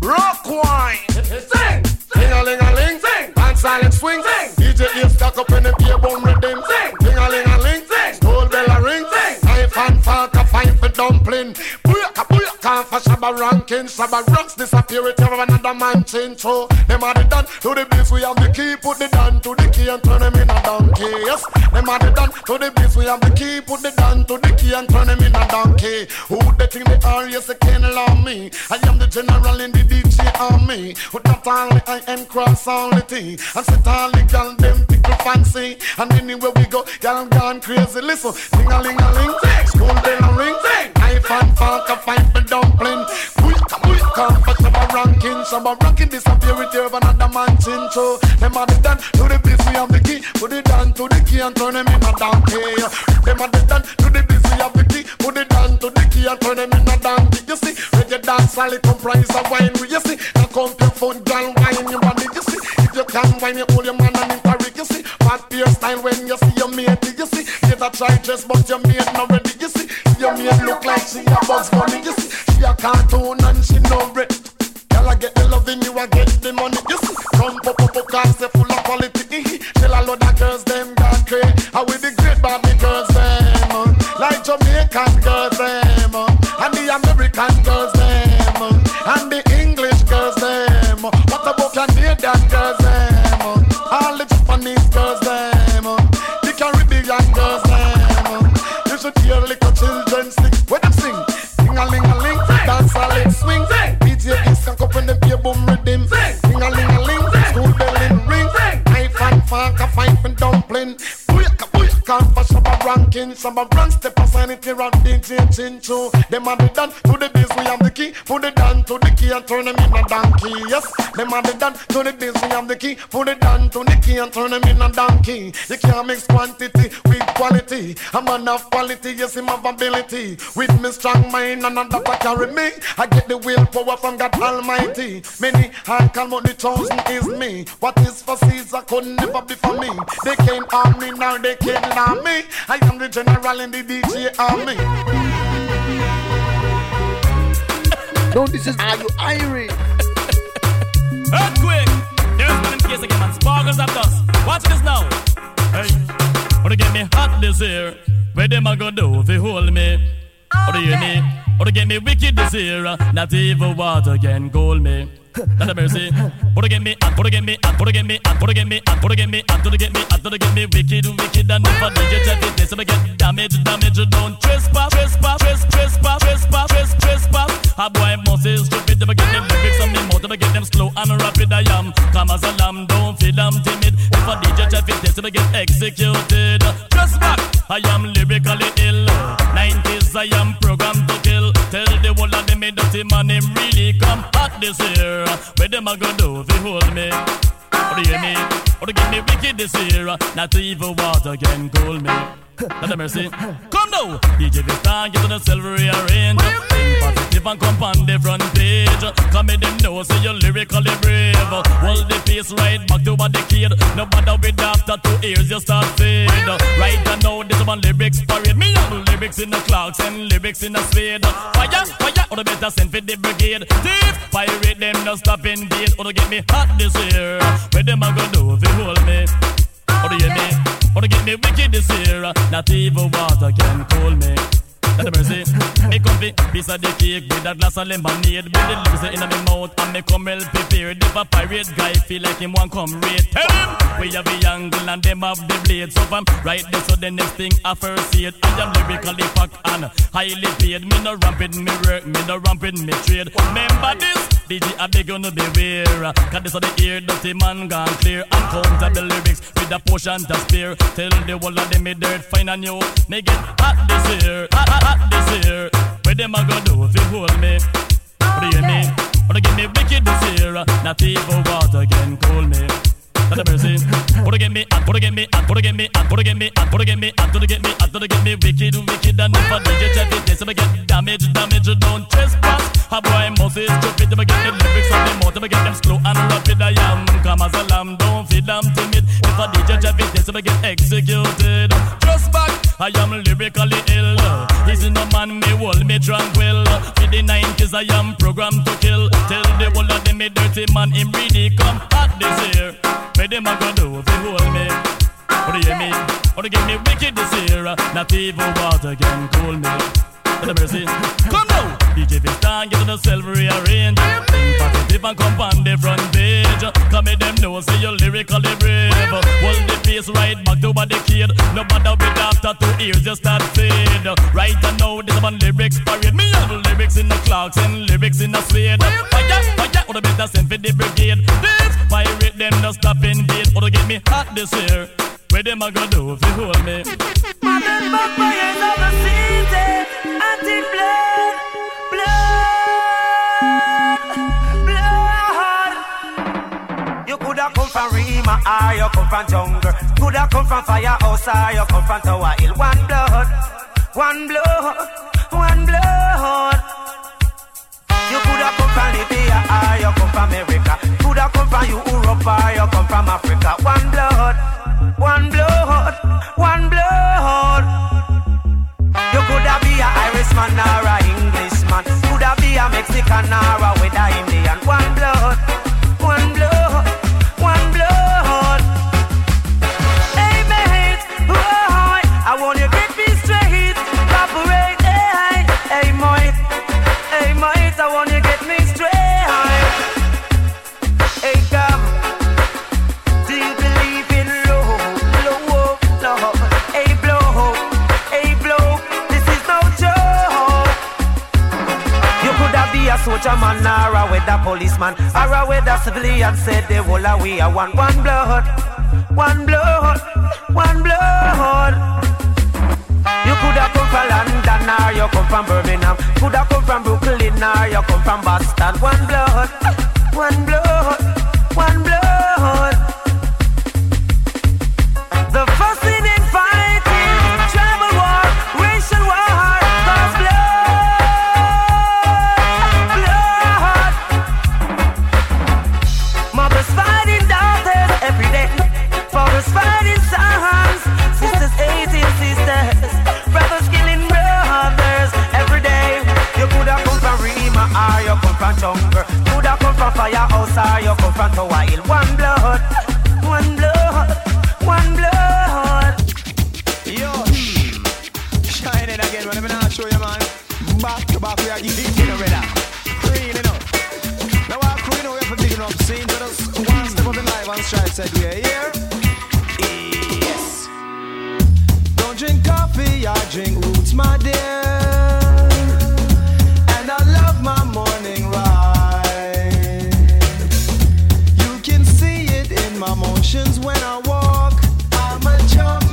Rock wine. Sing. Ding a ling a ling. Sing. And silent swing. Sing. DJ is stuck up in the beer bum rhythm. Sing. Ding a ling a ling. Sing. Skull bell a ring. Sing. Knife and fork a fight for dumpling. Booyaka booyaka for shabba ranking. Shabba ranks disappear with every another man change. So them are the done to the beats. We have the key. Put the down to the key and turn them in a donkey. Yes. Them are the done to the beats. We have the key. Put the down to the key and turn them in a donkey. Who they think they are? Yes, they can't allow me. I am the general in the DJ army. With not only I am cross all the T. And sit all the gal them pickle fancy. And anywhere we go, gal gone crazy. Listen, ding a ling a ling, school bell a ring, knife and fork a fight for dumpling. Quick, quick, come for some ranking, some ranking disappear with your another man chin. So them are the done to the beats, we have the key. Put it down to the key and turn them in a donkey. Them are the done to the beats, we have the key. Put it down to the key and turn them in a donkey. You see, reggae dance all it comprise of wine. You see, now come to phone, girl, wine your body. You see, if you can wine, you hold your man and. You see, fat beer style when you see your mate. You see, get a try dress, but your mate not ready. You see, your mate look like she a Bugs Bunny. You see, cartoon and she no bread. Girl, I get the loving, you I get the money. You see, come pop up, up, cause they full of quality. Tell a lot of girls them got crazy. How with the great Barbie girls them, uh, like Jamaican girls dumpling. Booyaka booyaka ranking. Shabba rank step aside it here and DJ chin choo. Them are the done to the biz we have the key. Put it down to the key and turn them in a donkey. Yes, them are the done to the biz we have the key. Put it down to the key and turn them in a donkey. You can't mix quantity with quality. A man of quality, yes, him have ability. With me strong mind and that carry me. I get the willpower from God Almighty. Many hard call, but the chosen is me. What is for Caesar could never be for me. They can't harm me now, they can't harm me. I am the general in the DJ army. Don't this is Are You Irie? Earthquake! There's one in case again, man. Sparkles of dust. Watch this now. Hey, wanna get me hot this year? Where them a go do if you hold me? Or do you me? Or to get me wicked this year? Not even water can cool me. Not a mercy. To get me, or to get me, or to get me, or to get me, or to get me, or to get me, or to get me wicked, wicked, and if I DJ check it, I get damage, damage. Don't trespass, trespass, trespass, trespass, trespass, trespass, trespass. A boy must is stupid. I get them lyrics on me if I get them slow and rapid, I am calm as a lamb. Don't feel I'm timid. If I DJ check it, I get executed. Back, I am lyrically ill. Of them, man, him really come hot this year. Where them a go do they hold me? Or do you hear me? Or to give me wicked this year? Not even water can cool me. Not a mercy. Come now, DJ Vista, get to the silver rearrange. Think positive and come on the front page. Come in them know, say you're lyrically brave. Hold the pace right back to a decade. No bother with after two ears, you start fade. Right now, this one lyrics parade. Lyrics in the clouds and lyrics in the spade. Fire, fire, or the better send for the brigade. Thief, pirate them, no stop in date. Or to get me hot this year. Where them a go do if you hold me? Or do you me? Or to get me wicked this year? Not even water can cool me. The mercy. Me come it. Piece of the cake with a glass of lemonade. With the lips in my mouth and me come well prepared. A pirate guy feel like him want come raid, tell him we have the angle and them have the blade. So from right there, so the next thing I first see it. I am lyrically packed and highly paid. Me no ramping me work, me no ramping me trade. Remember this, DJ I beg you no beware. Cause this are the ear dirty man gone clear. And counter the lyrics with a potion to spare. Tell the whole of them me dirt fine and you. Me get hot this year, hot, hot, hot this year. Where them a go do if you hold me? What do you mean? Do get me wicked this year? Not even water can cool me. Not a mercy. What to get me, what to get me, what to get me, what to get me, what to get me, what to get me, what to get me wicked, wicked, and if I DJ check it, this I get damage, damage, don't trespass. A boy must is stupid, I get the lyrics on them out, I get them slow and rapid. I am come as a lamb, don't feel damn timid. If I DJ it, this I get executed. Just back, I am lyrically ill. He's no man, me hold me tranquil. For the 90s, I am programmed to kill. Tell the whole of them, me dirty man, him really come hot this year. Where them a go do if you hold me? What do you mean? What do you give me wicked this year? Not even water can cool me. What the mercy? Come now! DJ Fistan, get to the self rearrange. Positive and come on the front page. Come make them know, say you're lyrically brave. Hold the pace right back to what they kid. No matter with after two ears, just start fade. Right and now, this one lyrics parade. Me have lyrics in the clocks and lyrics in the suede. Fire, fire, or the better send for the brigade. Them no stop invade. Or oh, to get me hot this year. Where them a go do if you hold me? Modern vampires of the city, anti blood, blood, blood. You coulda come from Rema or you come from jungle. Coulda come from firehouse or you come from Tower Hill. One blood, one blood, one blood. From or you come from America. Coulda come from Europe or you come from Africa. One blood, one blood, one blood. You coulda be a Irishman or a Englishman. Coulda be a Mexican or a Indian. One blood, one blood, soldier man or a weather policeman or a civilian. Said they of we are one, one blood, one blood, one blood. You coulda come from London or you come from Birmingham. Coulda come from Brooklyn or you come from Boston. One blood, one blood, one blood. Firehouse or you come from Tower Hill. One blood, one blood, one blood. Yo, shining again when I'm not show you, man. Back to back, we are getting in already. Really, no. Now, our crew, you know, we have to dig up scene, but us one step up in live and strive said, we are here. Yes. Don't drink coffee, I drink roots, my dear. In my motions when I walk. I'm a Jamaican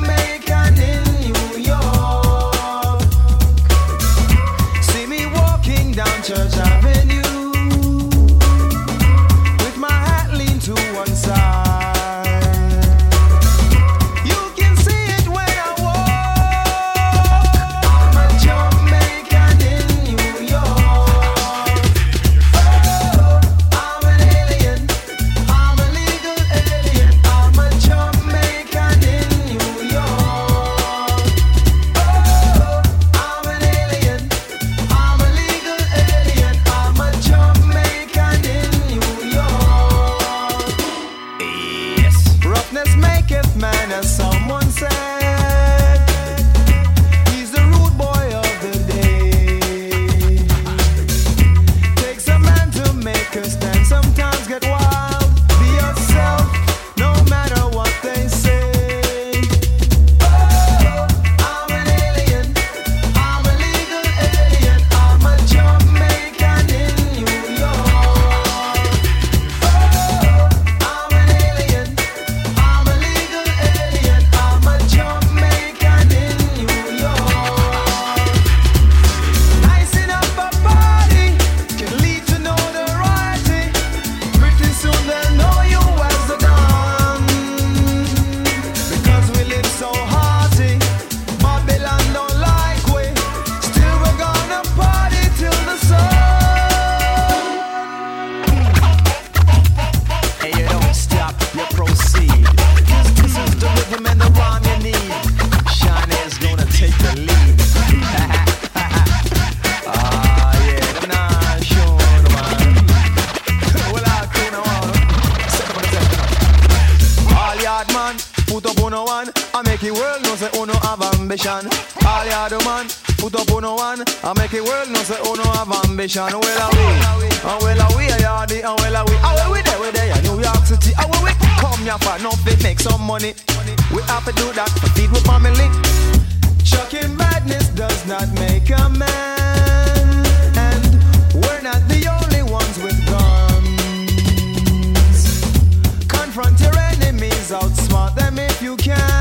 if you can.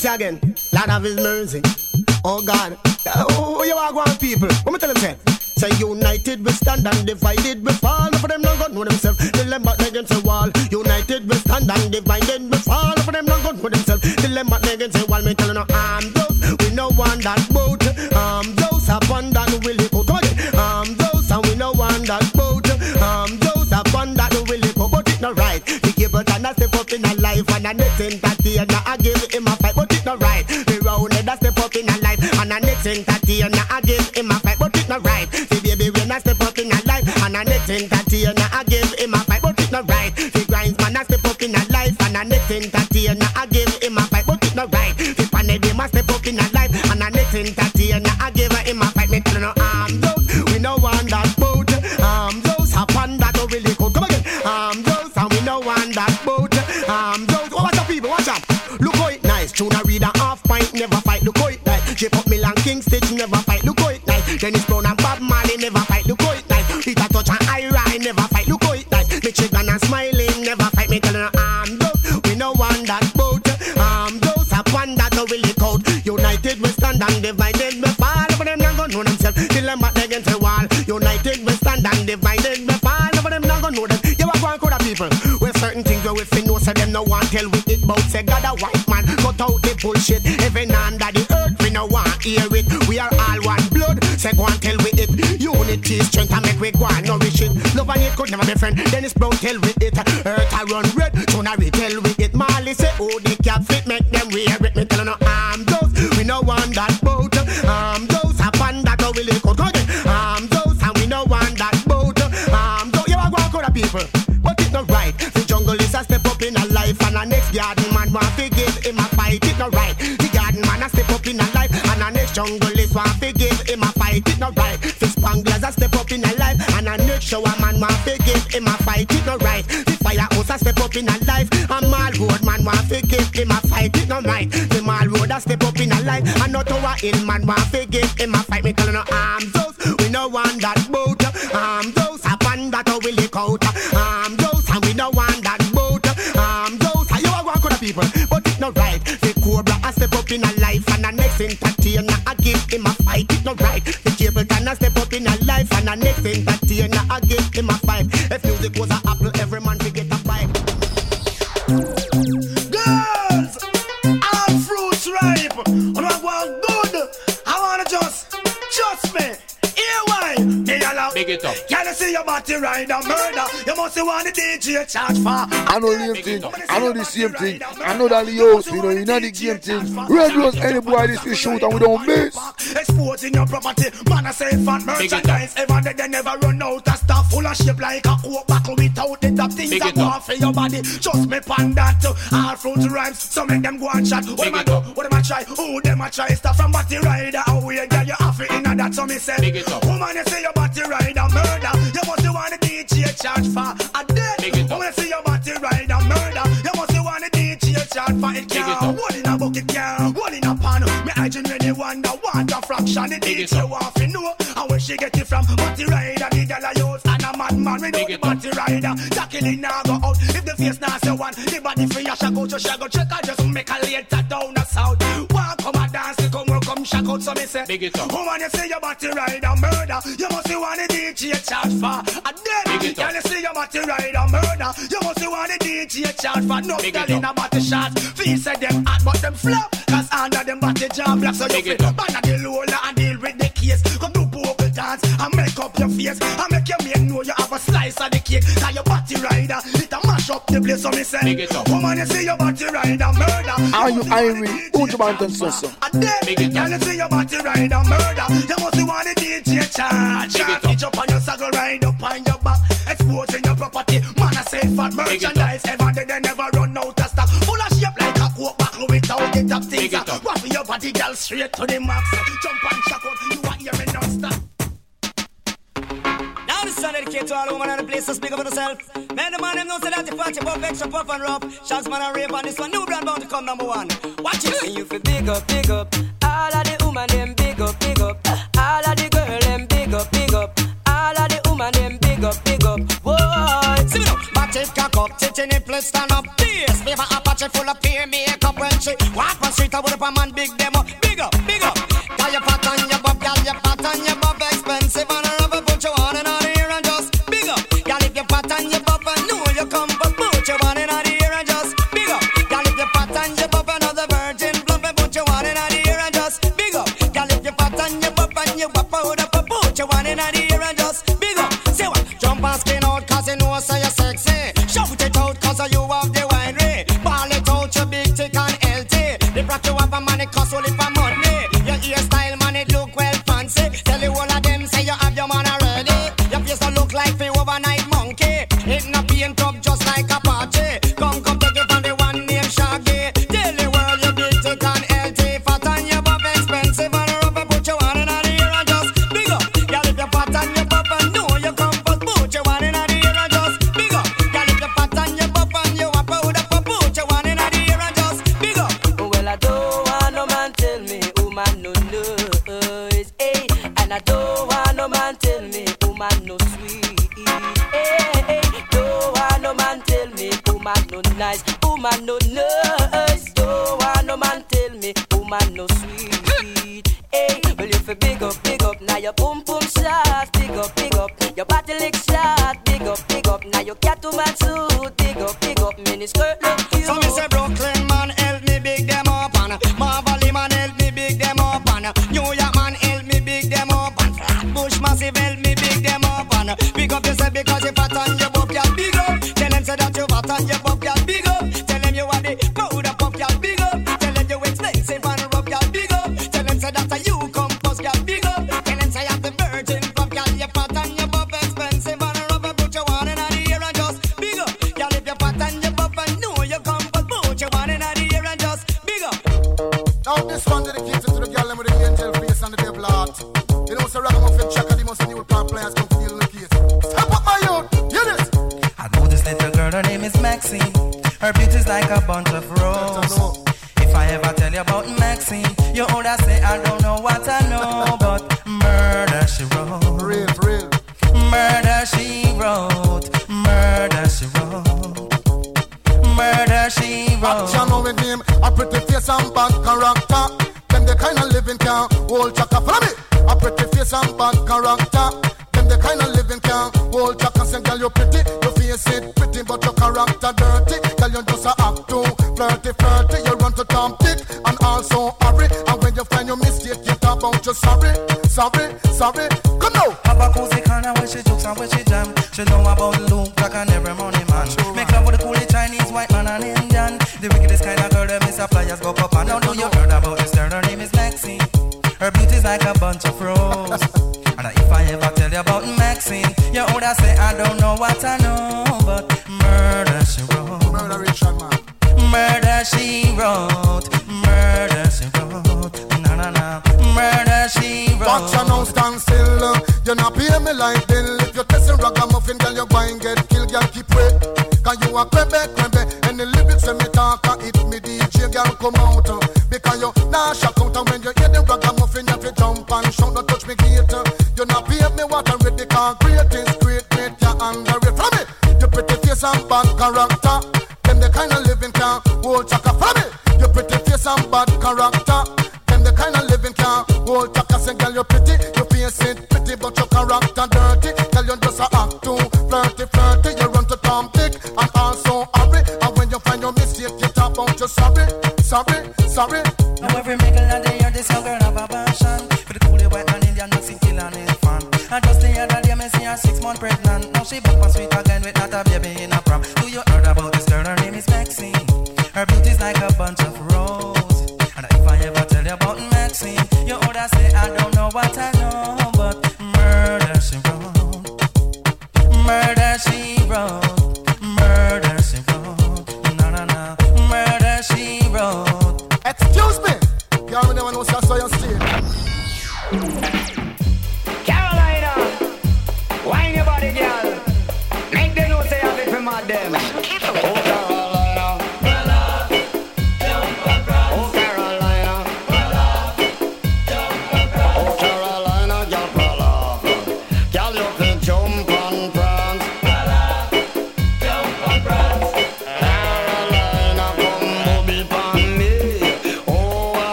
Say again? Lord of his mercy. Oh God. Who you are going people? What me tell him say? Say united we stand and divided we fall. For them not gonna know themselves. They them back against the wall. United we stand and divided we fall. For them not gonna know themselves. They them back against the wall. Me tell you no arm those. We no one that boat. Arm those upon that will it go. Again. Arm those and we no one that boat. Arm those upon that will it go. But it not right. The cable can step up in a life and a next entertainer. I give him next entertainer. I give him a fight, but it not right. The baby when I step up in a life and a next entertainer. I give him a fight, but it not right. The grinds man I step up in a life and a next entertainer. I give him a fight, but it not right. The panel them a step up in a life and a next entertainer. Shape up Milan King Stitch, never fight. Look how it nice. Dennis Brown and Bob Marley never fight. Look how it nice. Peter Tosh and Ira never fight. Look how it nice. Michigan and Smiley never fight. Me tell you no arm those. We no want that boat. Arm those upon that no really cold. United we stand and divided we fall. But them not gonna know themselves. Till them back against the wall. United we stand and divided we fall. But them not gonna know them. You are going to people. With certain things where we fin know so them no want tell we it bout say God a white man. Cut out the bullshit. Even under the no want hear it. We are all one blood. Say go and tell we it. Unity strength and make we go and nourish it. Love and hate could never be friend. Dennis Brown tell we it. Earth a run red. Tuna we tell we it. Marley say oh the cap fit make them wear it. Me tell no arm those. We no want that boat. Arm those upon that no really could go. Arm those and we no want that boat. Arm those. You are going to people. But it not right. The jungle is a step up in a life and a next garden man want to give him a fight. It not right. Jungle is want to give him a fight. It not right. The spanglers a step up in a life and a next shower man want to give him a fight. It not right. The firehouse a step up in a life and mall road man want to give him a fight. It not right. The mall road a step up in a life and not tower hill man want to give him a fight. Me you no arms those. We no want that boat. Arms those upon that we lick out. Arm those and we no want that boat. Arm those and you one kind of people, but it not right. The cobra a step up in a life and a next entertainer Fight. It not right. The cable can a step up in a life and a next entertainer I give him a fight. If music was a Big it up. Can you see your body ride a murder? You must want the DJ charge for. I know the same thing. I know the same thing. I know that Leo's, you know, you know the game thing. Red Rose, any boy this we shoot and we don't miss. Exposing your property, man, I say fan merchandise. Ever they, they never run out of stuff full of shape like a coke buckle without the top things that go off for your body. Just me pan that to all fruit rhymes. So make them go and chat. What am I do? What am I try? Who them I try? Stuff from body rider. How we get you off it in a that. So me say, woman, you say your body rider murder. You must want the DJ charge for a dead. Woman, you say your body rider murder. You must want the DJ charge for it. Can't one in a bucket, can't one in a pan. Me I genuinely wonder what a fraction the DJ want to know. And where she get it from? Body rider, the girl I use and a madman. We know the body rider. Tackle it now go out. If the face now say one, the body for ya shall go to shall go check. I just make a later down the south. You come shack out. So me say, Big it up. Woman, you say your body rider murder. You must see one the DJ charge for a dead. Girl, you see your body rider murder. You must see one the DJ charge for no girl in a body shot. Feel say them hot, but them flop. Cause under them body jam black. So you feel ban the lola and deal with the case. Come do dance and make up your face. And make your man know you have a slice of the cake. Now your body rider, it a mash up the place. So me say, woman, you see your body rider murder. Are you Irie? Who's your mountain sister? Girl, you see your body rider murder. You must be one the DJ charge. Reach up on your saddle, ride up on your back. Exposing your property. Man, I say for merchandise. Ever they, they never run out of stock. Full of shape like a coke buckle without the top things. Waffle your body, girl, straight to the max. Jump and shock this song dedicated to all women in the place to speak up for yourself. Man, the man them know say that the party pop extra puff and rough. Shots man and rave on this one. New brand bound to come number one. Watch it. And you feel big up, big up. All of the woman them big up, big up. All of the girl them big up, big up. All of the woman them big up, big up. Whoa. See me now. It cock up, titty nipple stand up. Bass, favor Apache full of peer makeup when she walk on street. I would up a man big them up, lick shot, big up, big up, now you cat to man suit, sorry,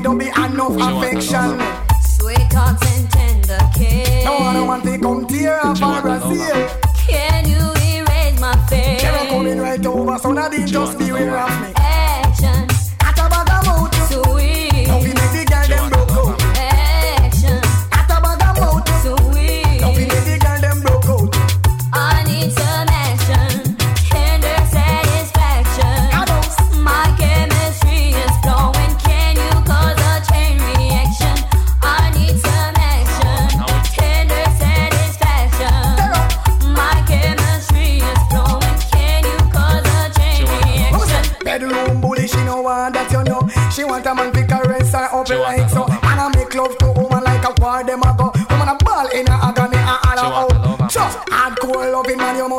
don't be enough affection. Sweet hearts and tender care. No one want to come tear up our Brazil. Can you erase my face? Can I come in right over? So that they just beware of me.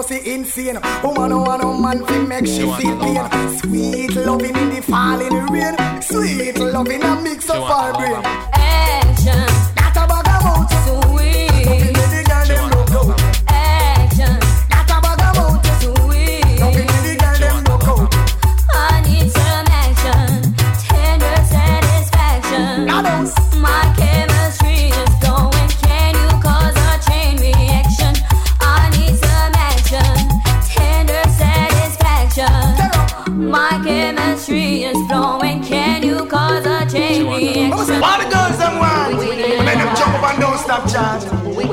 pussy insane. Woman oh, want no man fi make she feel pain. Sweet loving in the falling rain. Sweet loving a mix of our.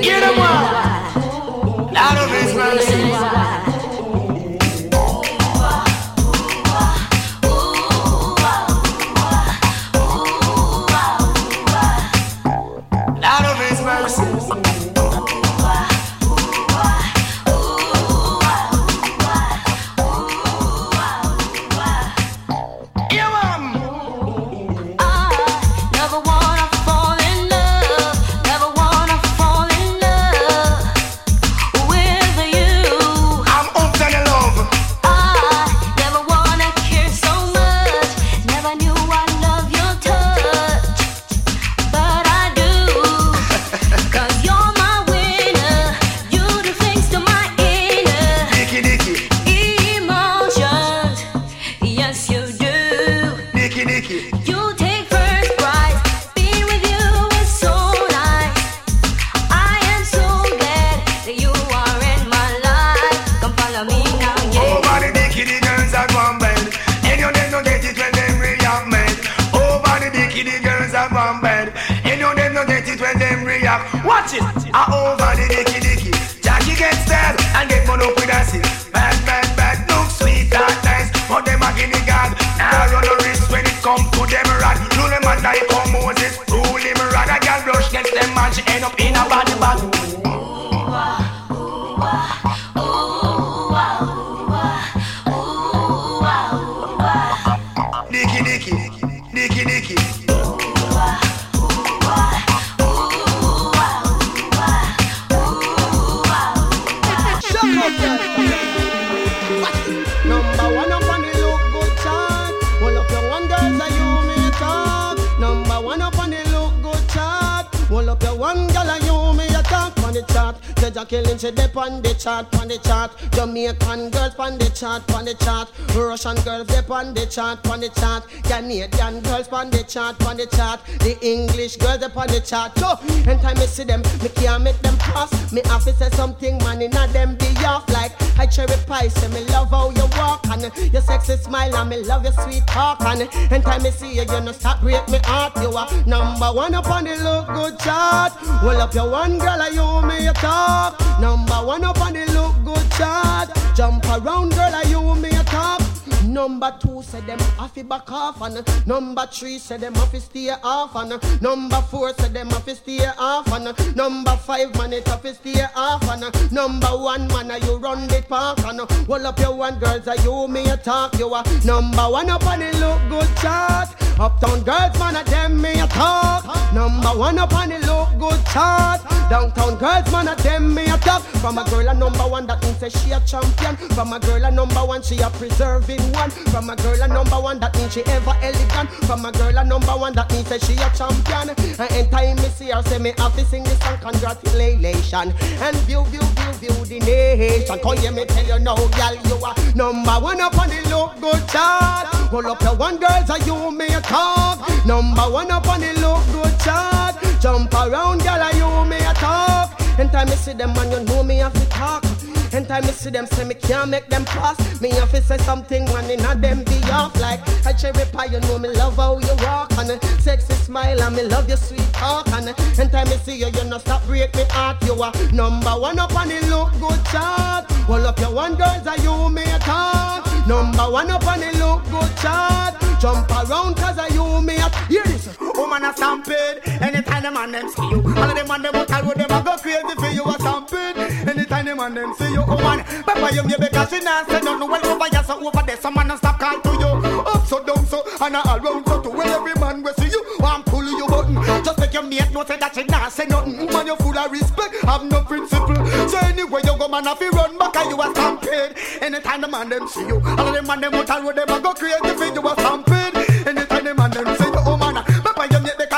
Get him up! up. Watch it. I over the dicky dicky. Jackie gets dead and get one up with acid. Bad, bad, bad, look sweet and nice. But them I give me god. Now run the risk when it come to them rat. Do them a die for Moses. Rule him rat. A girl blush gets them man. She end up in a body bag. Jaja killing she dip on the chart, on the chart. Jamaican girls on the chart, on the chart. Russian girls dip on the chart, on the chart. Canadian girls on the chart, on the chart. The English girls dip on the chart. So, anytime I see them, me can't make them pass. Me have to say something, man, inna them be off like I cherry pie. Say me love how you walk and your sexy smile and me love your sweet talk and anytime I see you, you no stop break me heart. You are number one up on the look good chart. Well up your one girl, and you me a talk. Number one up on the look good chart. Jump around girl, and you me. Number two said them have to back off and number three said them have to stay off and number four said them have to stay off and number five man it have to stay off and number one man you run the park and hold up your one girls are you me a talk? You are number one up on the look good chart. Uptown girls man a them me a talk. Number one up on the look good chart. Downtown girls man a them me a talk. From a girl a number one that say she a champion. From a girl a number one she a preserving from a girl a number one that means she ever elegant. From a girl a number one that means she a champion. And anytime me see her say me have to sing this song congratulations and view view view view the nation. Come hear me tell you now girl you are number one up on the look good chart. Hold up your one girls are you me a talk? Number one up on the look good chart. Jump around girl are you me a anytime me see them man you know me have to talk. Anytime me see them say me can't make them pass Me have to say something man inna them be off. Like a cherry pie you know me love how you walk. And sexy smile and me love your sweet talk. And anytime me see you you no stop break me heart. You are number one up on the look good chart. Hold up your one girls are you me a talk Number one up on the look good chart. Jump around Woman a stampede. Anytime the man them see you All of them man them out road them a go crazy for you a stampede. Anytime the man them see you oh woman Papa you me because she not say nothing. Well over here so over there some man a stop call to you. Up so down so and a around so to where every man will see you. Want pull you button Just make your mate know say that she not say nothing. Woman you full of respect Have no principle. So anyway you go man have to run back you a stampede. Anytime the man them see you All of them man them out road them a go crazy for you a stampede. Anytime the man them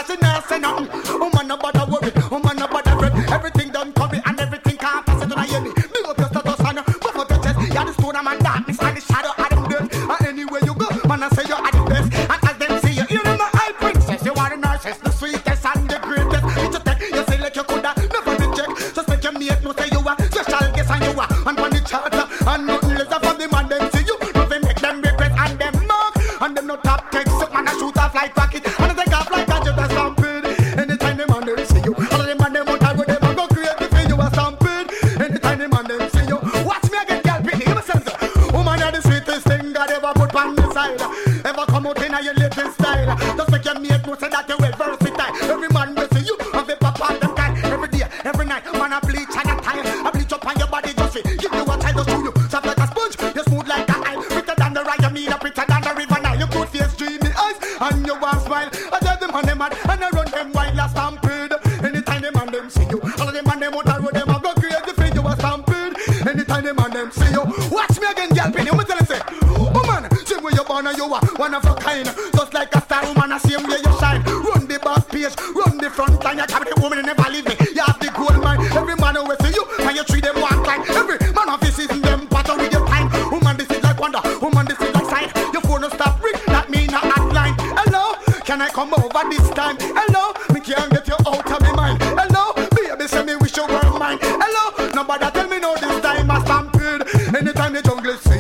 you me because she not say nothing Woman no bother worry Woman no bother fret Everything Anytime the jungle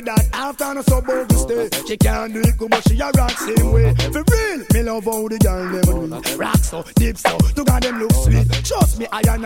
that after no so bogle stay. She can't do it but she a rock same way. For real, me love how the girl them do it. Rock so, deep so,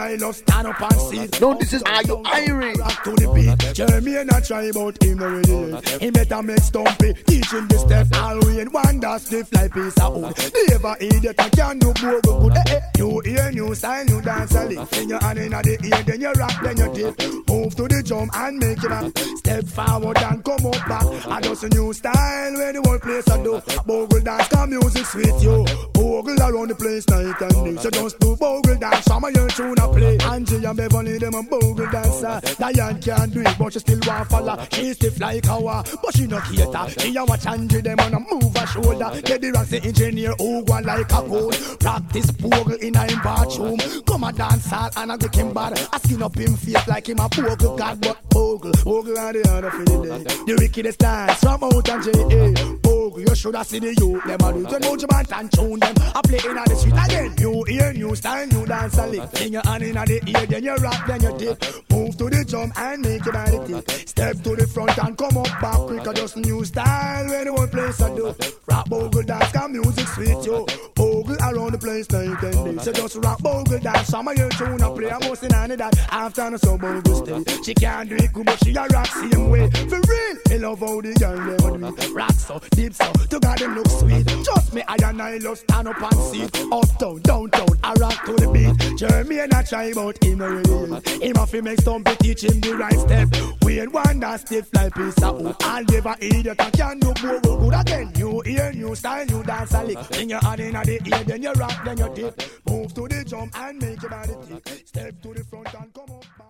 me, I and stand up and see. No, this is Are You Irie? Rock to the beat. Jeremy and I try about him already. He better make stumpy. Teach him the step. All we in one that stiff like piece of wood. Never idiot, I can do bogle good. Eh, eh. New ear, new style, new dance a lick. Then you hand in the ear, then you rock, then you dip. Move to the drum and make it back. Step forward and come up back. I just a new style where the whole place I do. Bogle dance, come music sweet you. Bogle around the place night and day. So just do bogle dance, some of your tune a play. Angie and Beverly them a bogle dancer. Diane can't do it, but she still want follow. She stiff like our, but she no cater. She a watch Angie them on a move her shoulder. Get the rocks the engineer who go like a gold. Practice bogle in a bathroom. Come a dance hall and a get him bad. I skin up him face like him a bogle god, but bogle, bogle are the other for the day. The wickedest dance from out and J.A. Bogle, you should have seen the youth. Them a do Mojo Man and tune them. I play in the street again. New ear, new style, new dance a lick. Sing your hand in the ear, then you rock, then you dip. Move to the drum and make your body tick. Step to the front and come up back quick. Just new style where the whole place I do. Rock bogle dance, got music sweet yo. Bogle around the place night and day. So just rock bogle dance. Some of your tune I play. I'm mostly on that. After no so bogle stay. She can't do it good, but she a rock same way. For real, me love how the girl them do. Rock so deep so. To God them look sweet. Trust me, I and I love stand up and see. Uptown, downtown, I rock to the beat. Jeremy and I shy about him the race. Him have to make somebody teach him the right step. We ain't one that stiff like piece of wood. never eat idiot I can do more good again. You hear, you style, you dance a lick. Then you add in a the ear, then you rock, then you dip. Move to the jump and make your body tick. Step to the front and come up.